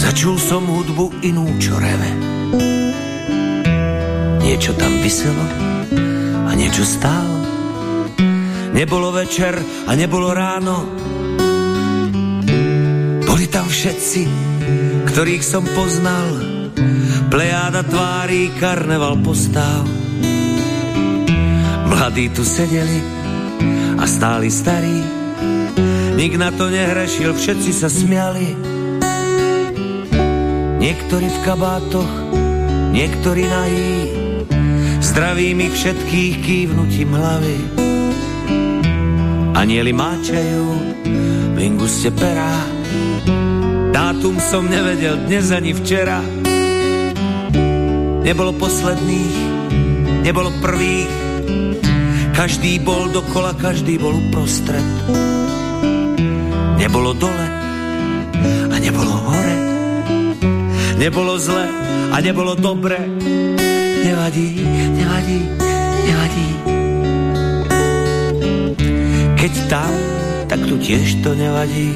začul som hudbu inú, čo reve. Niečo tam vyselo a niečo stálo. Nebolo večer a nebolo ráno. Boli tam všetci, ktorých som poznal. Plejáda tvári, karneval postál. Mladí tu sedeli a stáli starí. Nik na to nehrešil, všetci sa smiali. Niektorí v kabátoch, niektorí nahý. Zdravím ich všetkých kývnutím hlavy. Anieli máčajú v inguste perá. Dátum som nevedel dnes ani včera. Nebolo posledných, nebolo prvých. Každý bol dokola, každý bol uprostred. Nebolo dole a nebolo hore. Nebolo zle a nebolo dobre. Nevadí, nevadí, nevadí. Keď tam, tak tu tiež to nevadí.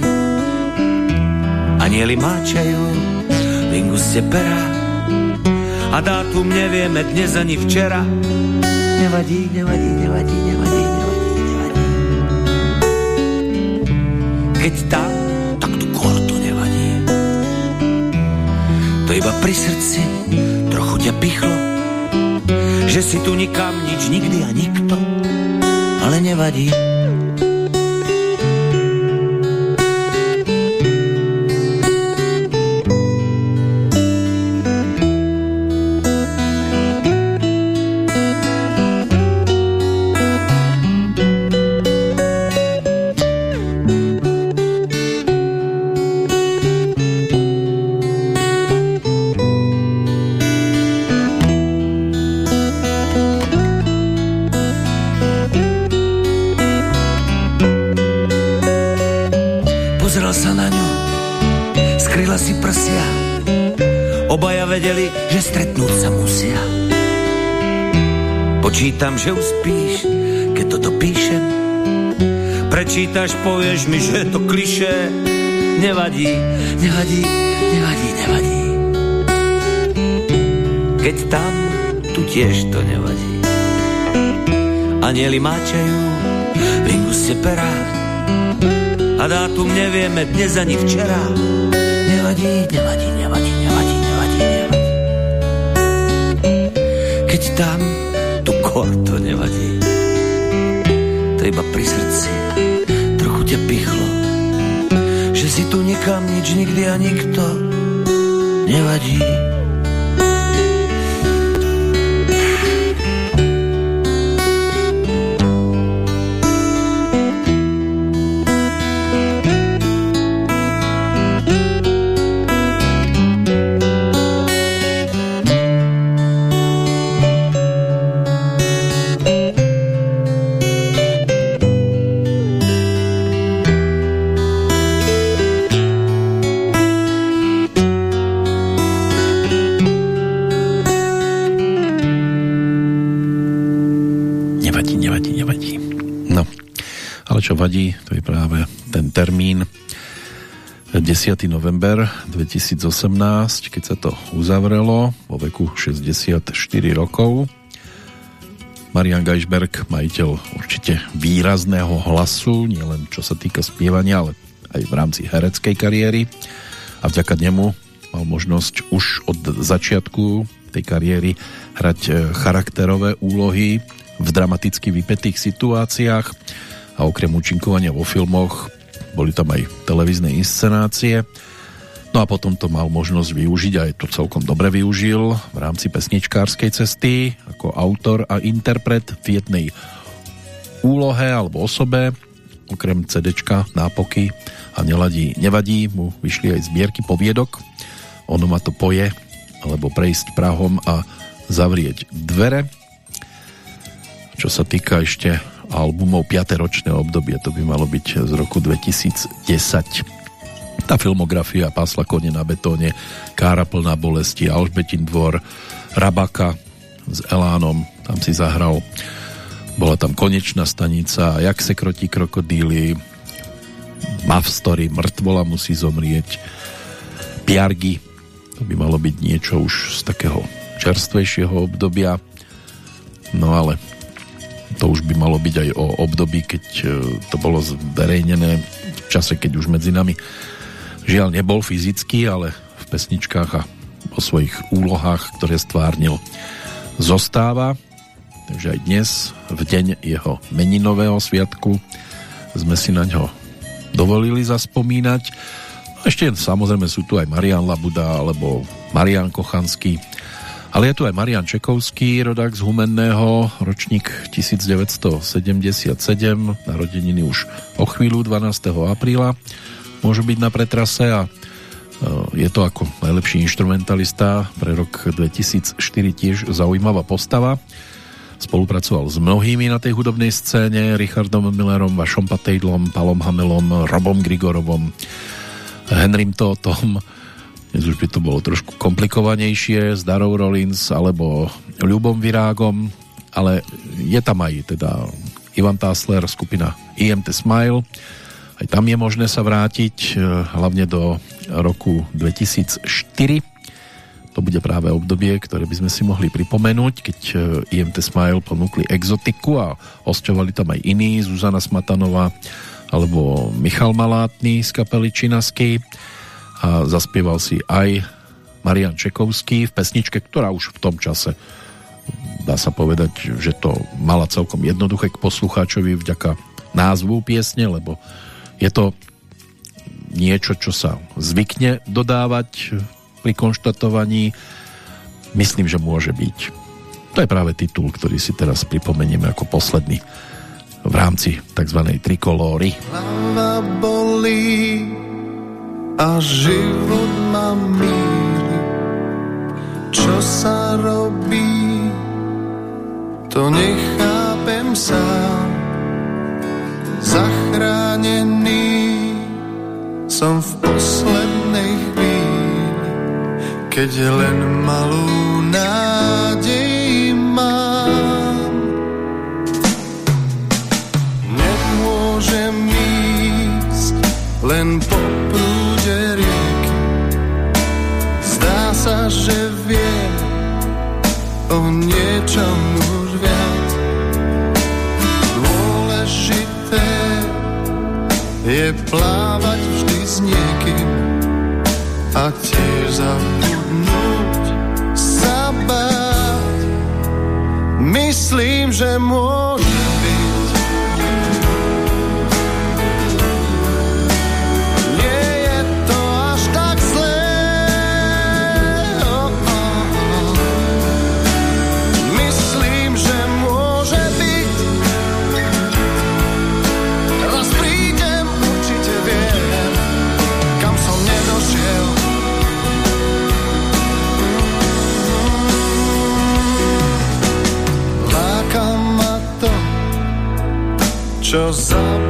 Anieli máčajú v inguste pera a dátum nevieme dnes ani včera. Nevadí, nevadí, nevadí, nevadí, nevadí, nevadí. Keď tam, tak tu koho to nevadí. To iba pri srdci trochu ťa pichlo, že si tu nikam nič, nikdy a nikto, ale nevadí. Počítam, že uspíš, keď toto píšem. Prečítaš, povieš mi, že je to klišé. Nevadí, nevadí, nevadí, nevadí. Keď tam, tu tiež to nevadí. Anieli máčajú v inguste perá a dátum nevieme dnes ani včera. Nevadí, nevadí, nevadí, nevadí, nevadí, nevadí. Keď tam, kor to nevadí. To iba pri srdci trochu ťa pichlo, že si tu nikam nič nikdy a nikto. Nevadí, vadí, to je práve ten termín 10. november 2018, keď sa to uzavrelo vo veku 64 rokov. Marian Geisberg, majiteľ určite výrazného hlasu, nielen čo sa týka spievania, ale aj v rámci hereckej kariéry. A vďaka nemu mal možnosť už od začiatku tej kariéry hrať e, charakterové úlohy v dramaticky vypetých situáciách a okrem účinkovania vo filmoch boli tam aj televízne inscenácie. No a potom to mal možnosť využiť a to celkom dobre využil v rámci pesničkárskej cesty ako autor a interpret v jednej úlohe alebo osobe. Okrem CDčka, nápoky a neladí, nevadí, mu vyšli aj zbierky poviedok. Ono ma to poje alebo prejsť Prahom a zavrieť dvere. Čo sa týka ešte albumov 5. ročné obdobie, to by malo byť z roku 2010. Tá filmografia Pásla kone na betóne, Kára plná bolesti, Alžbetin dvor, Rabaka s Elánom, tam si zahral Bola tam konečná stanica, jak se krotí krokodíly, Mavstory, mŕtvola musí zomrieť, Piargy, to by malo byť niečo už z takého čerstvejšieho obdobia. No ale už by malo byť aj o období, keď e, to bolo zverejnené v čase, keď už medzi nami žiaľ nebol fyzicky, ale v pesničkách a o svojich úlohách, ktoré stvárnil, zostáva. Takže aj dnes, v deň jeho meninového sviatku, sme si na ňo dovolili zaspomínať. Ešte samozrejme sú tu aj Marian Labuda alebo Marian Kochanský, ale je tu aj Marian Čekovský, rodák z Humenného, ročník 1977, narodeniny už o chvíľu 12. apríla môžu byť na pretrase a e, je to ako najlepší instrumentalista pre rok 2004 tiež zaujímavá postava. Spolupracoval s mnohými na tej hudobnej scéne, Richardom Millerom, Vašom Patejdlom, Palom Hamelom, Robom Grigorovom, Henrym Totom, dnes už by to bolo trošku komplikovanejšie s Darou Rollins alebo Ľubom Virágom, ale je tam aj teda Ivan Tásler, skupina IMT Smile, aj tam je možné sa vrátiť, eh, hlavne do roku 2004. To bude práve obdobie, ktoré by sme si mohli pripomenúť, keď eh, IMT Smile ponúkli exotiku a hostovali tam aj iní, Zuzana Smatanová alebo Michal Malátny z kapely Činasky a zaspieval si aj Marian Čekovský v pesničke, ktorá už v tom čase dá sa povedať, že to mala celkom jednoduché k poslucháčovi vďaka názvu piesne, lebo je to niečo, čo sa zvykne dodávať pri konštatovaní. Myslím, že môže byť. To je práve titul, ktorý si teraz pripomenieme ako posledný v rámci tzv. trikolóry. Hlava bolí a život ma míli. Čo sa robí, to nechápem sám. Zachránený som v poslednej chvíli, keď len malú nádej plávať vždy s niekým a tiež zabudnúť sa báť. Myslím, že môže čo zabiť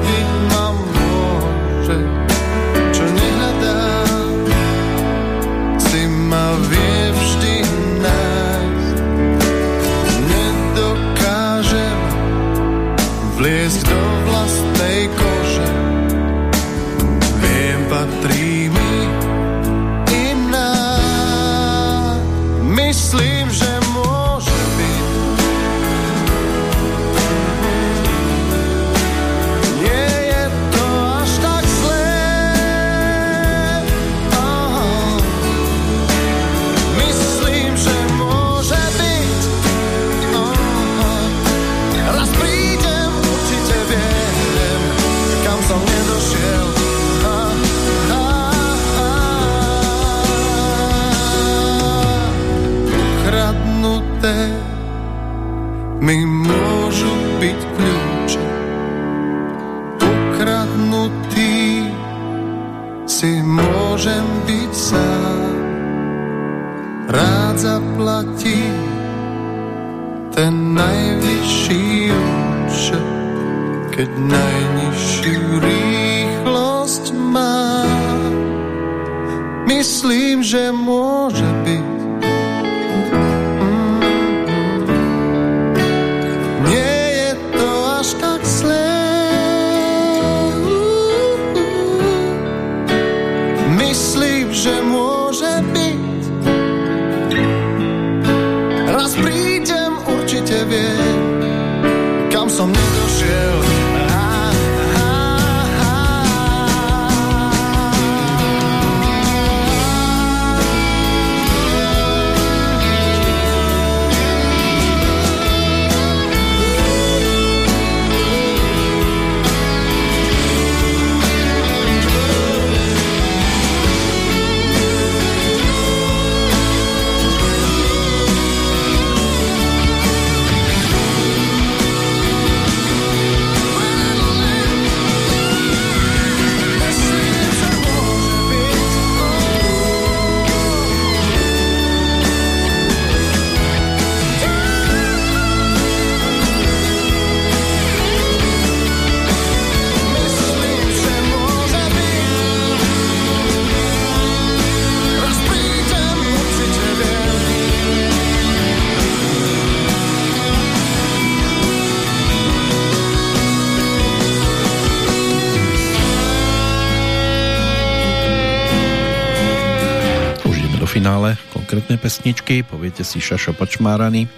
konkrétnej pesničky, poviete si Šašo Počmárany.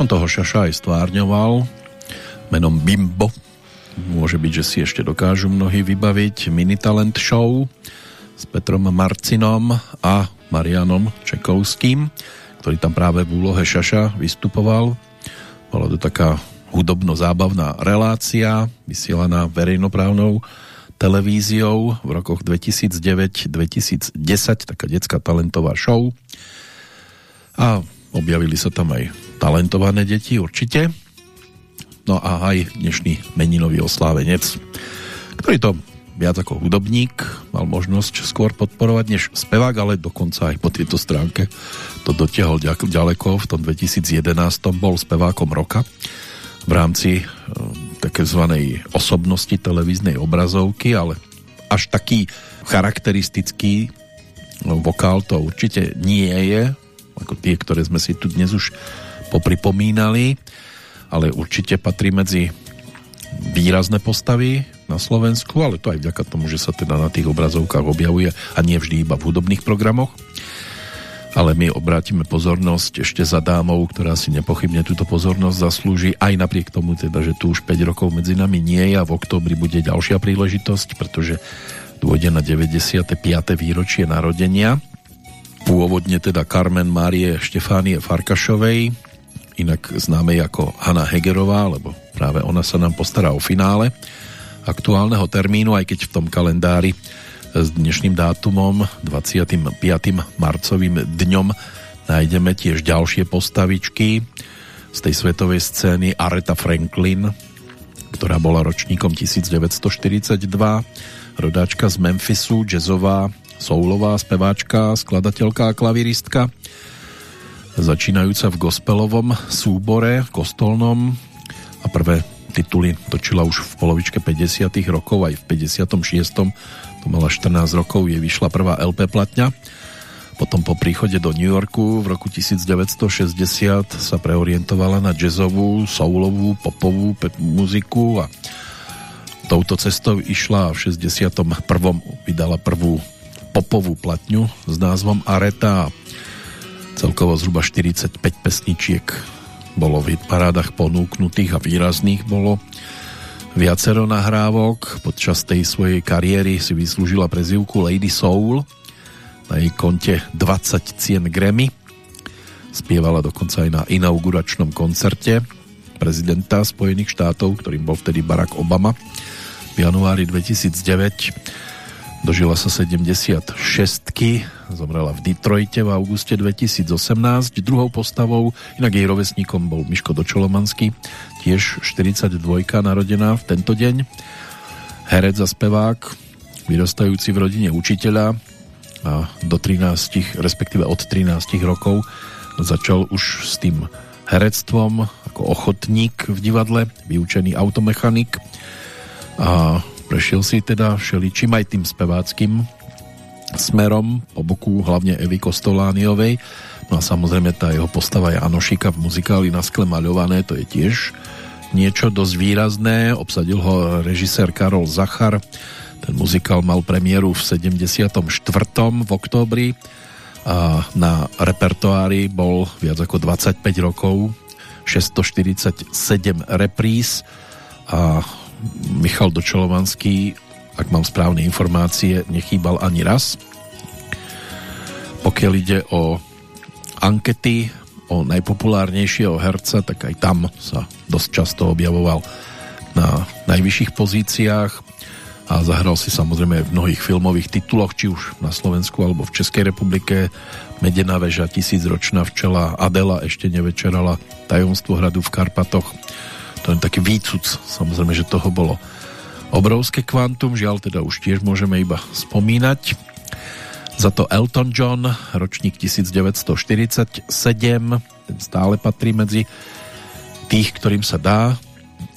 On toho Šaša aj stvárňoval menom Bimbo. Môže byť, že si ešte dokážu mnohí vybaviť mini talent show s Petrom Marcinom a Marianom Čekovským, ktorý tam práve v úlohe Šaša vystupoval. Bola to taká hudobno-zábavná relácia, vysielaná verejnoprávnou televíziou v rokoch 2009-2010, taká detská talentová show. Objavili sa tam aj talentované deti, určite. No a aj dnešný meninový oslávenec, ktorý to viac ako hudobník mal možnosť skôr podporovať než spevák, ale dokonca aj po tejto stránke to dotiahol ďaleko. V tom 2011 bol spevákom roka v rámci e, takézvanej osobnosti televíznej obrazovky, ale až taký charakteristický vokál to určite nie je, ako tie, ktoré sme si tu dnes už popripomínali, ale určite patrí medzi výrazné postavy na Slovensku, ale to aj vďaka tomu, že sa teda na tých obrazovkách objavuje a nie vždy iba v hudobných programoch. Ale my obrátime pozornosť ešte za dámou, ktorá si nepochybne túto pozornosť zaslúži, aj napriek tomu teda, že tu už 5 rokov medzi nami nie je a v októbri bude ďalšia príležitosť, pretože dôjde na 95. výročie narodenia. Pôvodne teda Carmen Márie Štefánie Farkašovej, inak známej ako Hanna Hegerová, lebo práve ona sa nám postará o finále aktuálneho termínu, aj keď v tom kalendári s dnešným dátumom 25. marcovým dňom nájdeme tiež ďalšie postavičky z tej svetovej scény Aretha Franklin, ktorá bola ročníkom 1942, rodáčka z Memphisu, jazzová, soulová speváčka, skladateľka a klaviristka, začínajúca v gospelovom súbore, kostolnom a prvé tituly točila už v polovičke 50 rokov, aj v 56 to mala 14 rokov, jej vyšla prvá LP platňa. Potom po príchode do New Yorku v roku 1960 sa preorientovala na jazzovú, soulovú, popovú muziku a touto cestou išla a v 61. vydala prvú popovú platňu s názvom Areta celkovo zhruba 45 pesničiek bolo v hitparádach ponúknutých a výrazných bolo viacero nahrávok. Počas tej svojej kariéry si vyslúžila prezivku Lady Soul. Na jej konte 20 cien Grammy. Spievala dokonca aj na inauguračnom koncerte prezidenta Spojených štátov, ktorým bol vtedy Barack Obama v januári 2009. Dožila sa 76 zomrela v Detroite v auguste 2018. Druhou postavou, inak jej rovesníkom bol Miško Dočolomanský, tiež 42 narodená v tento deň. Herec a spevák, vyrastajúci v rodine učiteľa a do 13, respektíve od 13 rokov začal už s tým herectvom ako ochotník v divadle, vyučený automechanik a prešiel si teda všeličím aj tým speváckým smerom po boku hlavne Evy Kostolániovej no a samozrejme tá jeho postava Janošika v muzikáli Na skle maľované to je tiež niečo dosť výrazné obsadil ho režisér Karol Zachar ten muzikál mal premiéru v 74. v októbri a na repertoári bol viac ako 25 rokov 647 repríz a Michal Dočelovanský, ak mám správne informácie, nechýbal ani raz. Pokiaľ ide o ankety o najpopulárnejšieho herca, tak aj tam sa dosť často objavoval na najvyšších pozíciách a zahral si samozrejme v mnohých filmových tituloch, či už na Slovensku alebo v Českej republike. Medená väža, Tisícročná včela, Adela ešte nevečerala, Tajomstvo hradu v Karpatoch. To je taký výcuc, samozrejme, že toho bolo obrovské kvantum, žiaľ teda už tiež môžeme iba spomínať. Za to Elton John, ročník 1947, ten stále patrí medzi tých, ktorým sa dá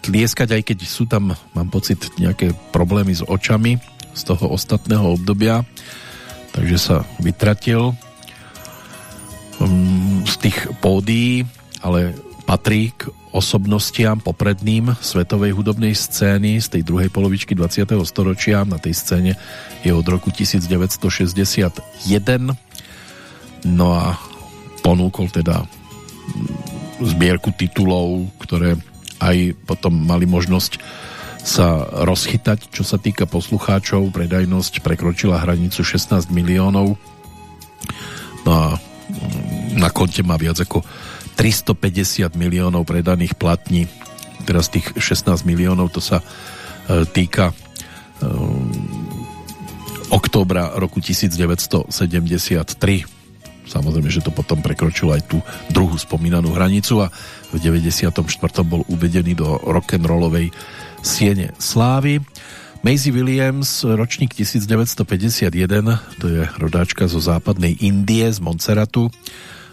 tlieskať, aj keď sú tam, mám pocit, nejaké problémy s očami z toho ostatného obdobia, takže sa vytratil um, z tých pódií, ale patrí k osobnostiam popredným svetovej hudobnej scény z tej druhej polovičky 20. storočia. Na tej scéne je od roku 1961. No a ponúkol teda zbierku titulov, ktoré aj potom mali možnosť sa rozchytať, čo sa týka poslucháčov. Predajnosť prekročila hranicu 16 miliónov. No a na konte má viac ako 350 miliónov predaných platní. Teraz tých 16 miliónov to sa e, týka e, októbra roku 1973. Samozrejme, že to potom prekročilo aj tú druhú spomínanú hranicu a v 94. bol uvedený do rock'n'rollovej siene slávy. Maisie Williams, ročník 1951, to je rodáčka zo západnej Indie, z Montserratu,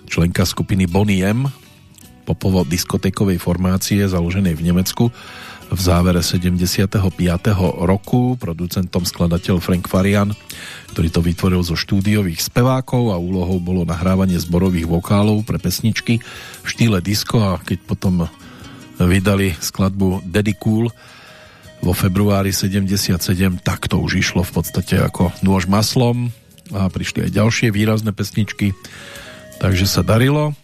členka skupiny Bonnie M, popovo-diskotékovej formácie založenej v Nemecku v závere 75. roku producentom skladateľ Frank Farian, ktorý to vytvoril zo štúdiových spevákov a úlohou bolo nahrávanie zborových vokálov pre pesničky v štýle disco a keď potom vydali skladbu Daddy Cool vo februári 77, tak to už išlo v podstate ako nôž maslom a prišli aj ďalšie výrazné pesničky takže sa darilo.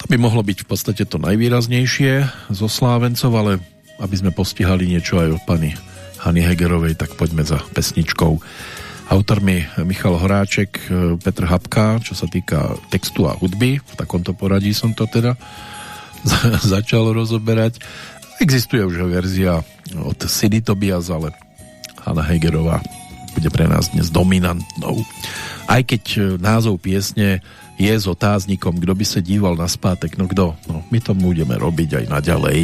To by mohlo byť v podstate to najvýraznejšie zo Slávencov, ale aby sme postihali niečo aj od pani Hany Hegerovej, tak poďme za pesničkou. Autormi Michal Horáček, Petr Habka, čo sa týka textu a hudby, v takomto poradí som to teda začal rozoberať. Existuje už verzia od Sidy Tobias, ale Hanna Hegerová bude pre nás dnes dominantnou. Aj keď názov piesne je s otáznikom, kdo by sa díval na spátek, no kdo? No, my to budeme robiť aj naďalej.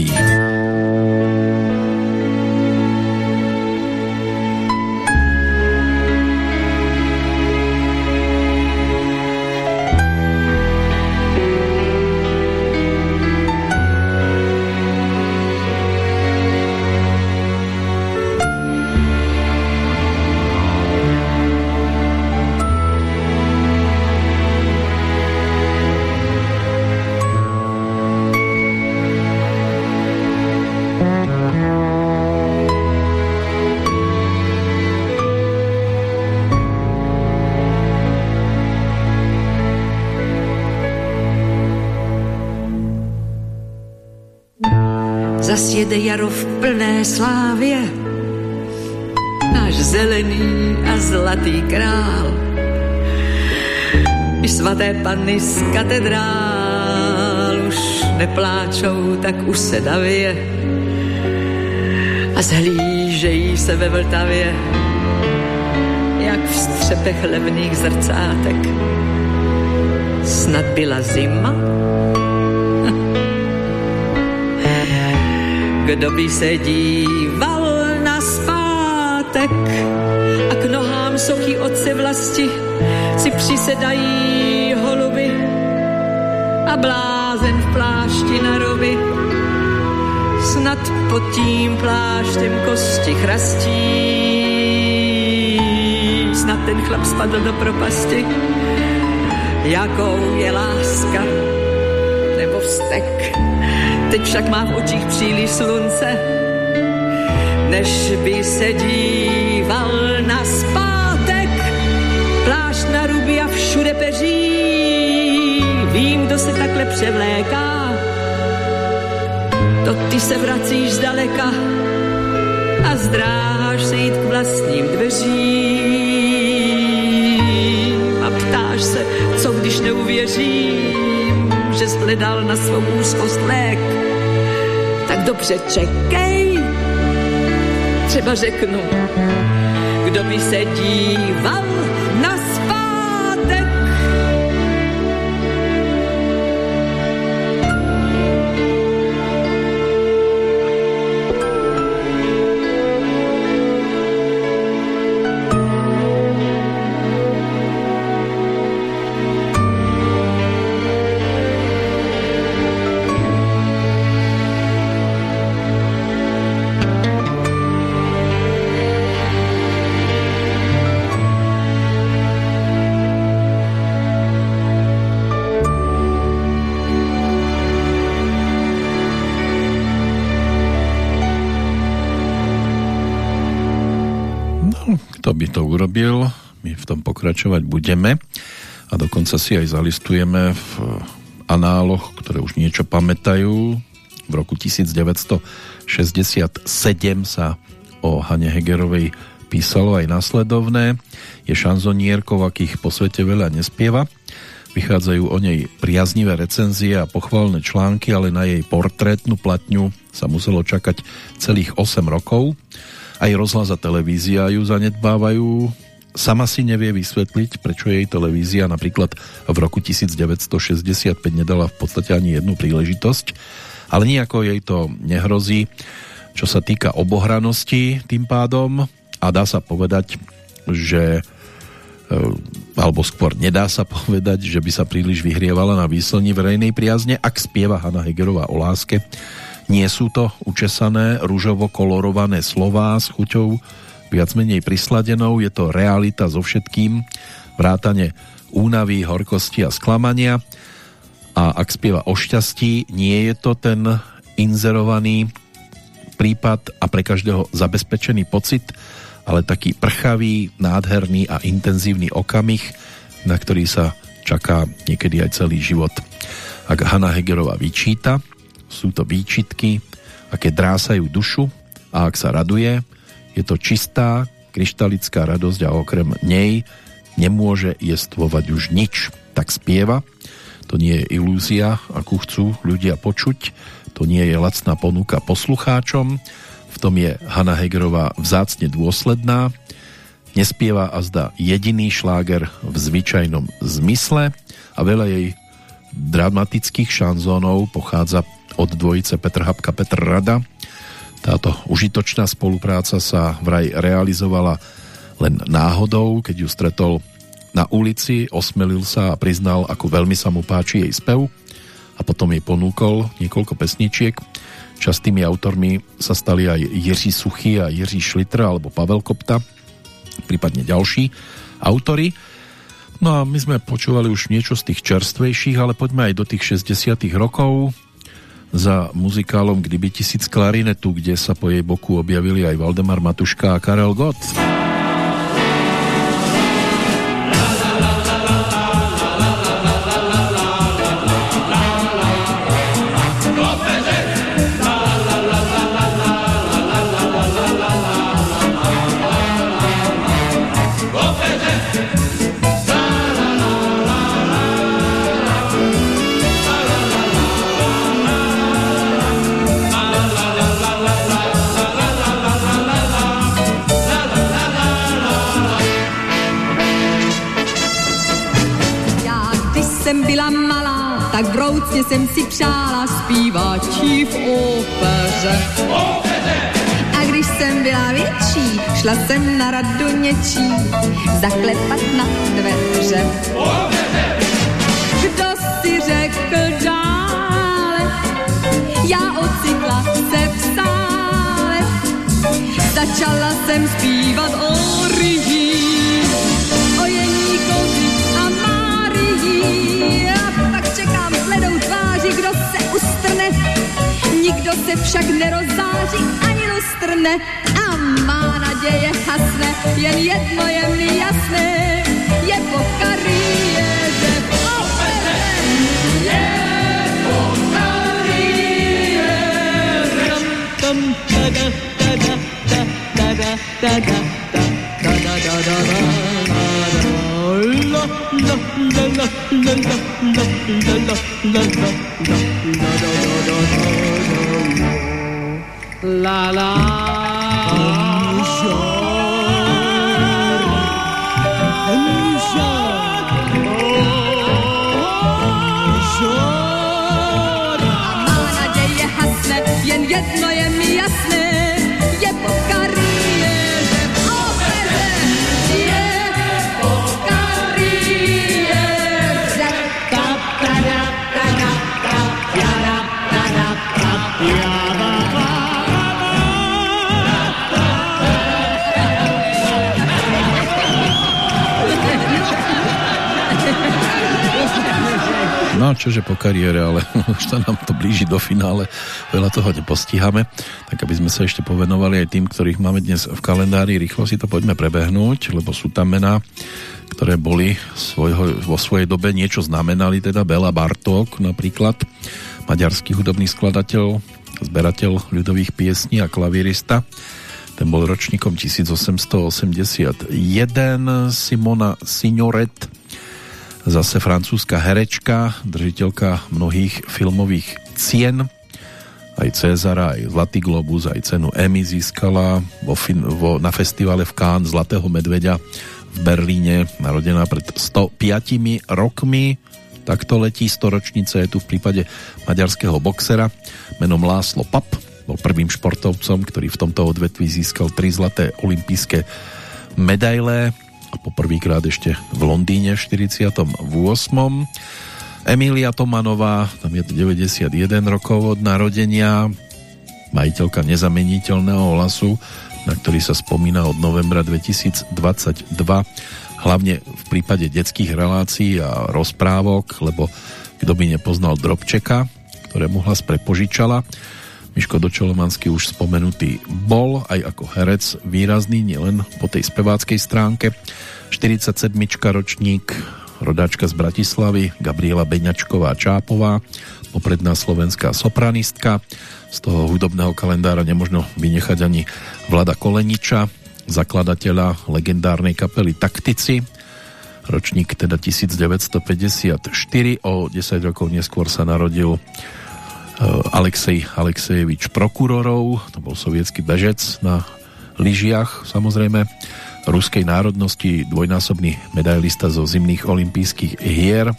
Slávě. Náš zelený a zlatý král. I svaté panny z katedrál už nepláčou tak usedavě a zhlížejí se ve Vltavě, jak v střepech levných zrcátek. Snad byla zima, kdo by se díval na spátek a k nohám sochy otce vlasti si přisedají holuby a blázen v plášti na rovi. Snad pod tím pláštěm kosti chrastí. Snad ten chlap spadl do propasti. Jakou je láska nebo vztek teď však má v očích příliš slunce, než by se díval na spátek. Plášť na ruby a všude peří, vím, kdo se takhle převléká. to ty se vracíš zdaleka a zdráháš se jít k vlastním dveřím a ptáš se, co když neuvěřím, že hledal na svou úzkost lék. Tak dobře čekej, třeba řeknu, kdo by se díval urobil? My v tom pokračovať budeme a dokonca si aj zalistujeme v análoch, ktoré už niečo pamätajú. V roku 1967 sa o Hane Hegerovej písalo aj následovné. Je šanzonierkou, akých po svete veľa nespieva. Vychádzajú o nej priaznivé recenzie a pochvalné články, ale na jej portrétnu platňu sa muselo čakať celých 8 rokov. Aj rozhlas a televízia ju zanedbávajú. Sama si nevie vysvetliť, prečo jej televízia napríklad v roku 1965 nedala v podstate ani jednu príležitosť. Ale nejako jej to nehrozí, čo sa týka obohranosti tým pádom a dá sa povedať, že alebo skôr nedá sa povedať, že by sa príliš vyhrievala na výslni verejnej priazne, ak spieva Hanna Hegerová o láske nie sú to učesané, rúžovo kolorované slová s chuťou viac menej prisladenou, je to realita so všetkým, vrátane únavy, horkosti a sklamania. A ak spieva o šťastí, nie je to ten inzerovaný prípad a pre každého zabezpečený pocit, ale taký prchavý, nádherný a intenzívny okamih, na ktorý sa čaká niekedy aj celý život. Ak Hanna Hegerová vyčíta, sú to výčitky, aké drásajú dušu a ak sa raduje, je to čistá, kryštalická radosť a okrem nej nemôže jestvovať už nič. Tak spieva, to nie je ilúzia, akú chcú ľudia počuť, to nie je lacná ponuka poslucháčom, v tom je Hanna Hegerová vzácne dôsledná, nespieva a zda jediný šláger v zvyčajnom zmysle a veľa jej dramatických šanzónov pochádza od dvojice Petr Habka, Petr Rada. Táto užitočná spolupráca sa vraj realizovala len náhodou, keď ju stretol na ulici, osmelil sa a priznal, ako veľmi sa mu páči jej spev a potom jej ponúkol niekoľko pesničiek. Častými autormi sa stali aj Jiří Suchy a Jiří Šlitr alebo Pavel Kopta, prípadne ďalší autory. No a my sme počúvali už niečo z tých čerstvejších, ale poďme aj do tých 60 rokov za muzikálom Kdyby tisíc klarinetu, kde sa po jej boku objavili aj Valdemar Matuška a Karel Gott. Si přála zpívat v ópeře. A když jsem byla větší, šla jsem na radu něčí, zaklepat na dveře. Kdo si řekl dále, já ocitla se v sále, začala jsem zpívat o ryhí, nikdo se však nerozzáří ani lustrne. A má naděje hasne, jen jedno je mi jasné, finále, veľa toho nepostíhame, tak aby sme sa ešte povenovali aj tým, ktorých máme dnes v kalendári, rýchlo si to poďme prebehnúť, lebo sú tam mená, ktoré boli svojho, vo svojej dobe niečo znamenali, teda Bela Bartók napríklad, maďarský hudobný skladateľ, zberateľ ľudových piesní a klavírista, ten bol ročníkom 1881, Simona Signoret, zase francúzska herečka, držiteľka mnohých filmových cien, aj Cezara, aj Zlatý Globus, aj cenu Emmy získala vo, vo, na festivale v Cannes Zlatého medveďa v Berlíne, narodená pred 105 rokmi. Takto letí storočnica je tu v prípade maďarského boxera menom Láslo Pap. Bol prvým športovcom, ktorý v tomto odvetví získal tri zlaté olympijské medaile a poprvýkrát ešte v Londýne v 48. Emília Tomanová, tam je 91 rokov od narodenia, majiteľka nezameniteľného hlasu, na ktorý sa spomína od novembra 2022, hlavne v prípade detských relácií a rozprávok, lebo kto by nepoznal Drobčeka, ktorému hlas prepožičala. Miško Dočolomanský už spomenutý bol aj ako herec výrazný, nielen po tej speváckej stránke. 47. ročník, rodáčka z Bratislavy, Gabriela Beňačková Čápová, popredná slovenská sopranistka. Z toho hudobného kalendára nemožno vynechať ani Vlada Koleniča, zakladateľa legendárnej kapely Taktici, ročník teda 1954, o 10 rokov neskôr sa narodil e, Alexej Alexejevič Prokurorov, to bol sovietský bežec na lyžiach samozrejme, ruskej národnosti, dvojnásobný medailista zo zimných olympijských hier.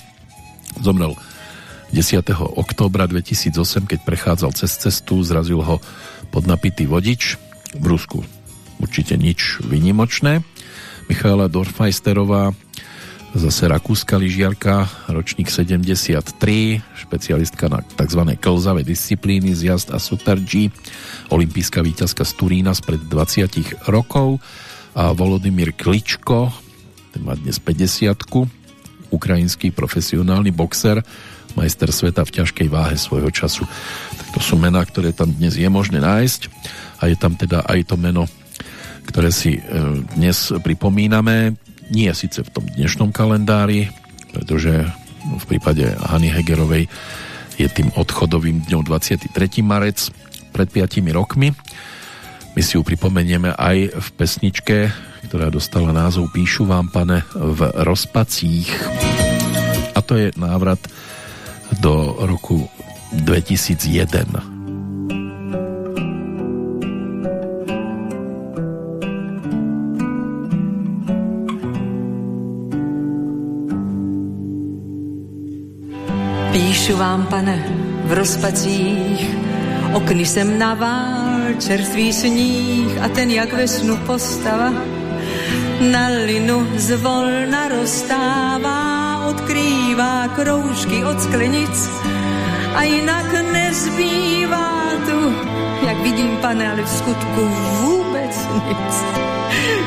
Zomrel 10. októbra 2008, keď prechádzal cez cestu, zrazil ho podnapitý vodič. V Rusku určite nič vynimočné. Michaela Dorfmeisterová zase rakúska lyžiarka, ročník 73, špecialistka na tzv. klzavé disciplíny, zjazd a super G, olimpijská víťazka z Turína spred 20 rokov a Volodymyr Kličko, ten má dnes 50 ukrajinský profesionálny boxer, majster sveta v ťažkej váhe svojho času. Tak to sú mená, ktoré tam dnes je možné nájsť a je tam teda aj to meno, ktoré si e, dnes pripomíname nie síce v tom dnešnom kalendári, pretože v prípade Hany Hegerovej je tým odchodovým dňom 23. marec pred 5 rokmi. My si ju pripomenieme aj v pesničke, ktorá dostala názov Píšu vám, pane, v rozpacích. A to je návrat do roku 2001. Píšu vám, pane, v rozpacích, okny sem čerstvý sníh a ten jak ve snu postava na linu zvolna rozstává, odkrývá kroužky od sklenic a jinak nezbývá tu, jak vidím, pane, ale v skutku vůbec nic.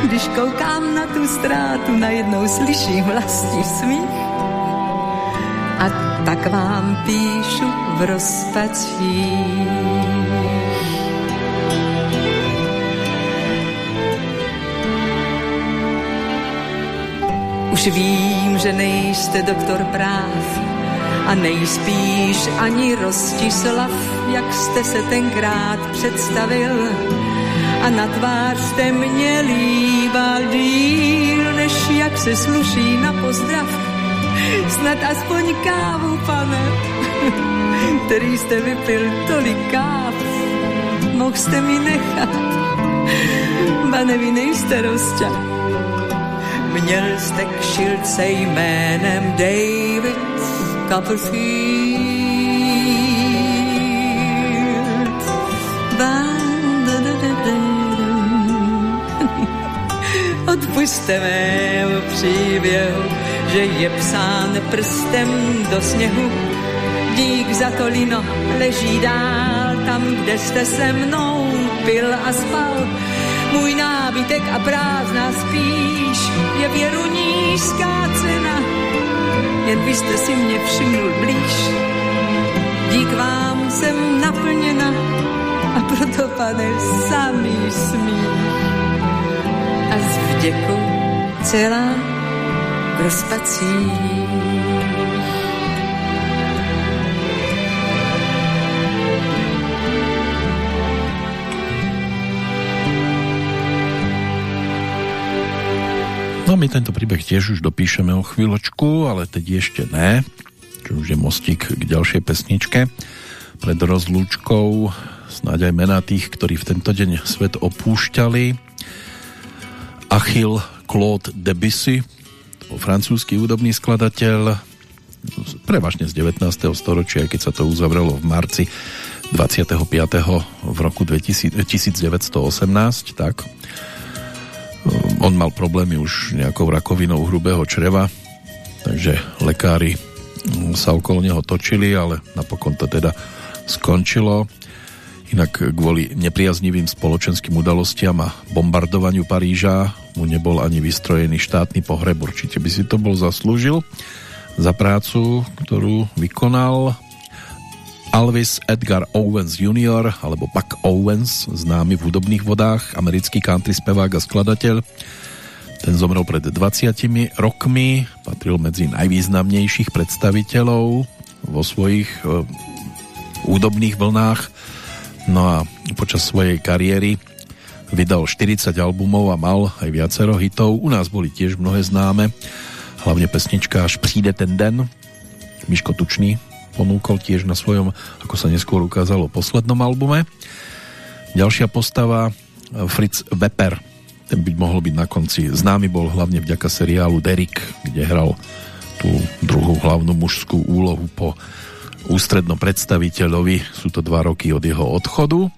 Když koukám na tu ztrátu, najednou slyším vlastní smích a tak vám píšu v rozpacích. Vím, že nejste doktor práv a nejspíš ani Rostislav, jak jste se tenkrát představil a na tvář jste mě líbal díl, než jak se sluší na pozdrav Snad aspoň kávu, pane, který jste vypil tolik káv. Mohl jste mi nechat, pane, vy nejste rozťa. Měl jste kšilce jménem David Copperfield. Odpuste mému příběhu, že je psán prstem do sněhu. Dík za to lino leží dál tam, kde jste se mnou pil a spal. Můj nábytek a prázdná spíš je věru nízká cena. Jen vy jste si mě všimnul blíž. Dík vám jsem naplněna a proto, pane, samý smích. A z vděku celá v rozpacích. My tento príbeh tiež už dopíšeme o chvíľočku, ale teď ešte ne. Čo už je mostík k ďalšej pesničke. Pred rozlúčkou snáď aj mená tých, ktorí v tento deň svet opúšťali. Achille Claude Debussy, to francúzsky hudobný skladateľ, prevažne z 19. storočia, keď sa to uzavrelo v marci 25. v roku 2000, 1918, tak on mal problémy už nejakou rakovinou hrubého čreva, takže lekári sa okolo neho točili, ale napokon to teda skončilo. Inak kvôli nepriaznivým spoločenským udalostiam a bombardovaniu Paríža mu nebol ani vystrojený štátny pohreb. Určite by si to bol zaslúžil za prácu, ktorú vykonal. Alvis Edgar Owens Jr. alebo Buck Owens, známy v hudobných vodách, americký country spevák a skladateľ. Ten zomrel pred 20 rokmi, patril medzi najvýznamnejších predstaviteľov vo svojich e, údobných vlnách. No a počas svojej kariéry vydal 40 albumov a mal aj viacero hitov. U nás boli tiež mnohé známe, hlavne pesnička Až príde ten den, Miško Tučný ponúkol tiež na svojom, ako sa neskôr ukázalo, poslednom albume. Ďalšia postava Fritz Wepper, ten by mohol byť na konci. Známy bol hlavne vďaka seriálu Derek, kde hral tú druhú hlavnú mužskú úlohu po ústrednom predstaviteľovi. Sú to dva roky od jeho odchodu.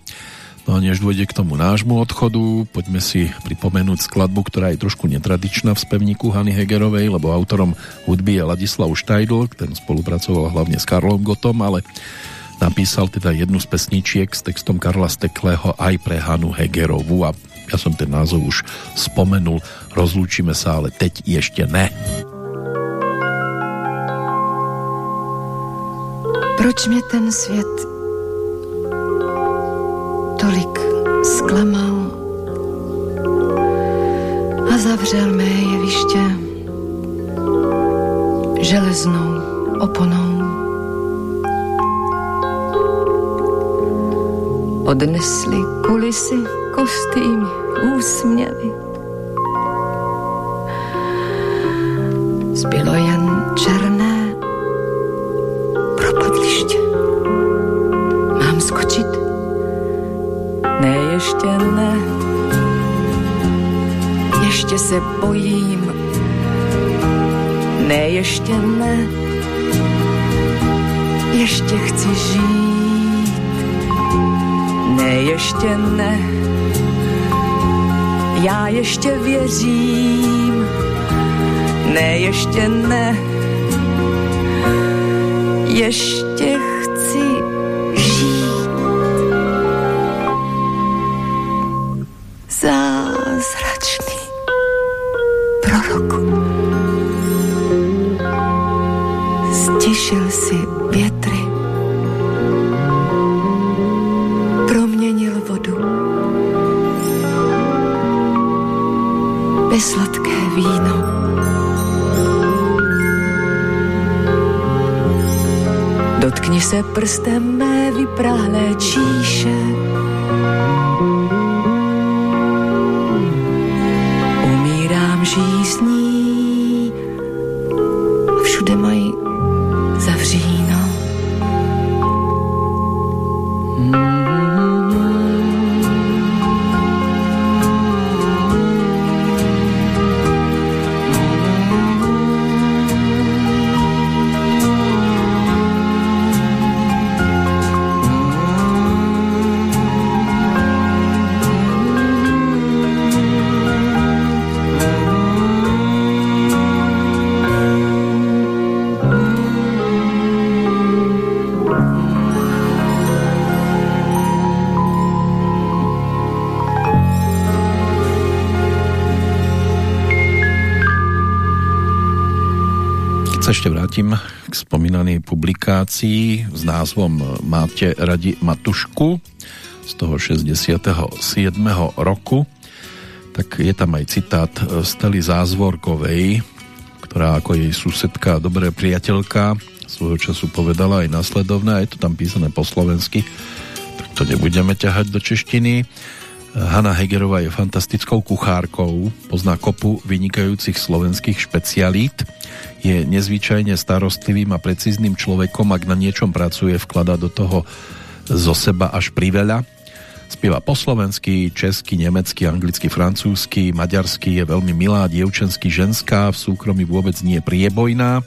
No a než dôjde k tomu nášmu odchodu, poďme si pripomenúť skladbu, ktorá je trošku netradičná v spevníku Hany Hegerovej, lebo autorom hudby je Ladislav Štajdl, ten spolupracoval hlavne s Karlom Gotom, ale napísal teda jednu z pesničiek s textom Karla Steklého aj pre Hanu Hegerovu a ja som ten názov už spomenul, rozlúčime sa, ale teď ešte ne. Proč mě ten svět zklamal a zavřel mé jeviště železnou oponou. Odnesli kulisy, kostýmy, úsměvy. Zbylo jen ještě věřím. Ne, ještě ne. Prstem sa ešte vrátim k spomínanej publikácii s názvom Máte radi Matušku z toho 67. roku tak je tam aj citát Stely Zázvorkovej ktorá ako jej susedka a priateľka svojho času povedala aj následovné a je to tam písané po slovensky tak to nebudeme ťahať do češtiny Hanna Hegerová je fantastickou kuchárkou, pozná kopu vynikajúcich slovenských špecialít, je nezvyčajne starostlivým a precízným človekom, ak na niečom pracuje, vklada do toho zo seba až priveľa. Spieva po slovensky, česky, nemecky, anglicky, francúzsky, maďarsky, je veľmi milá, dievčensky, ženská, v súkromí vôbec nie priebojná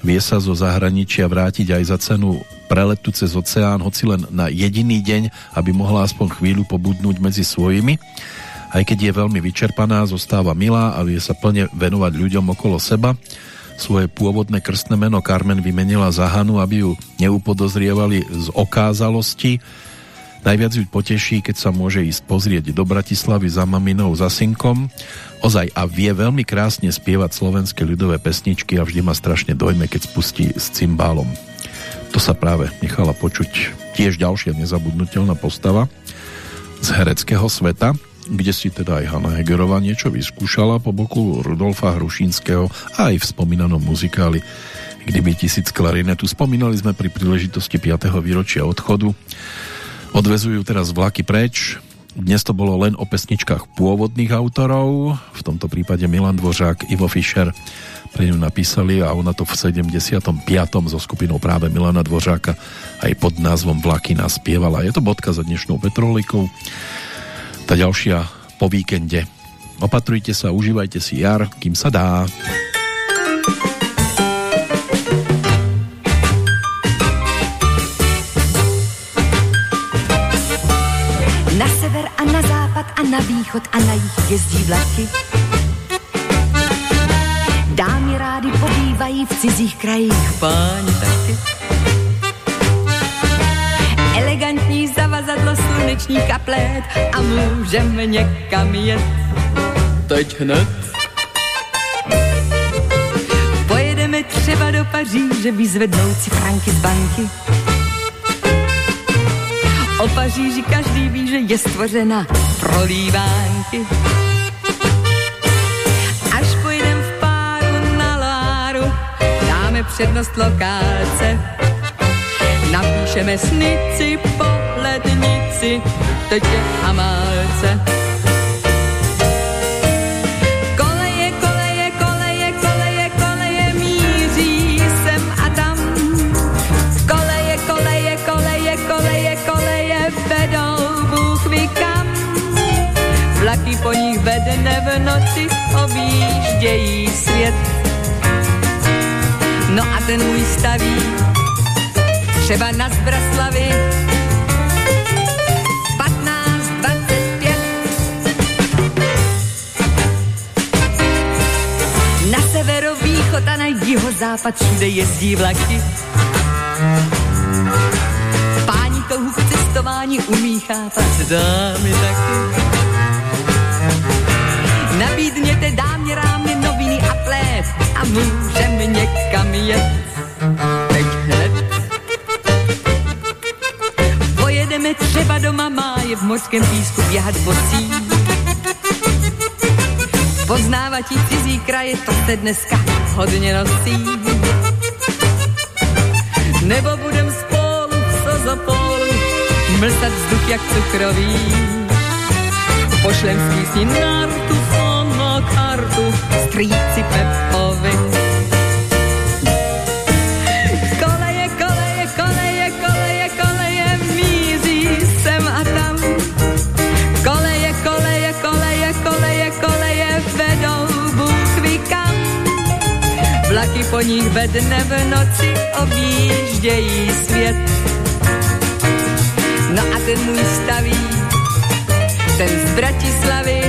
vie sa zo zahraničia vrátiť aj za cenu preletu cez oceán, hoci len na jediný deň, aby mohla aspoň chvíľu pobudnúť medzi svojimi. Aj keď je veľmi vyčerpaná, zostáva milá a vie sa plne venovať ľuďom okolo seba. Svoje pôvodné krstné meno Carmen vymenila za Hanu, aby ju neupodozrievali z okázalosti. Najviac ju poteší, keď sa môže ísť pozrieť do Bratislavy za maminou, za synkom ozaj a vie veľmi krásne spievať slovenské ľudové pesničky a vždy ma strašne dojme, keď spustí s cymbálom. To sa práve nechala počuť tiež ďalšia nezabudnutelná postava z hereckého sveta, kde si teda aj Hanna Hegerová niečo vyskúšala po boku Rudolfa Hrušínského a aj v spomínanom muzikáli Kdyby tisíc klarinetu. Spomínali sme pri príležitosti 5. výročia odchodu. Odvezujú teraz vlaky preč, dnes to bolo len o pesničkách pôvodných autorov, v tomto prípade Milan Dvořák, Ivo Fischer pre ňu napísali a ona to v 75. so skupinou práve Milana Dvořáka aj pod názvom Vlaky naspievala. Je to bodka za dnešnou Petrolikou. Tá ďalšia po víkende. Opatrujte sa, užívajte si jar, kým sa dá. a na východ a na jich jezdí vlaky. Dámy rády pobývají v cizích krajích, páni taky. Elegantní zavazadlo, sluneční kaplet a můžeme někam jet. Teď hned. Pojedeme třeba do Paříže vyzvednout si franky z banky O Paříži každý ví, že je stvořena pro lívánky. Až pojdem v páru na Láru, dáme přednost lokálce. Napíšeme snici po lednici, teď je Amálce. po nich vedne v noci objíždějí svět. No a ten můj staví třeba na Zbraslavi severovýchod a na jihozápad všude jezdí vlaky. Páni touhu k cestování umí chápat, dámy taky. Nabídněte dámě rámě noviny a plét a můžeme někam jet. Teď hned. Pojedeme třeba do Mamáje v mořském písku běhat bosí. Poznávat cizí kraje, to se dneska hodně nosí. Nebo budem spolu v Sozopolu mlsat vzduch jak cukrový. Pošlem z písni na rtu kartu strýci Pepovi. Vlaky po nich ve dne v noci objíždějí svět. No a ten můj staví, ten z Bratislavy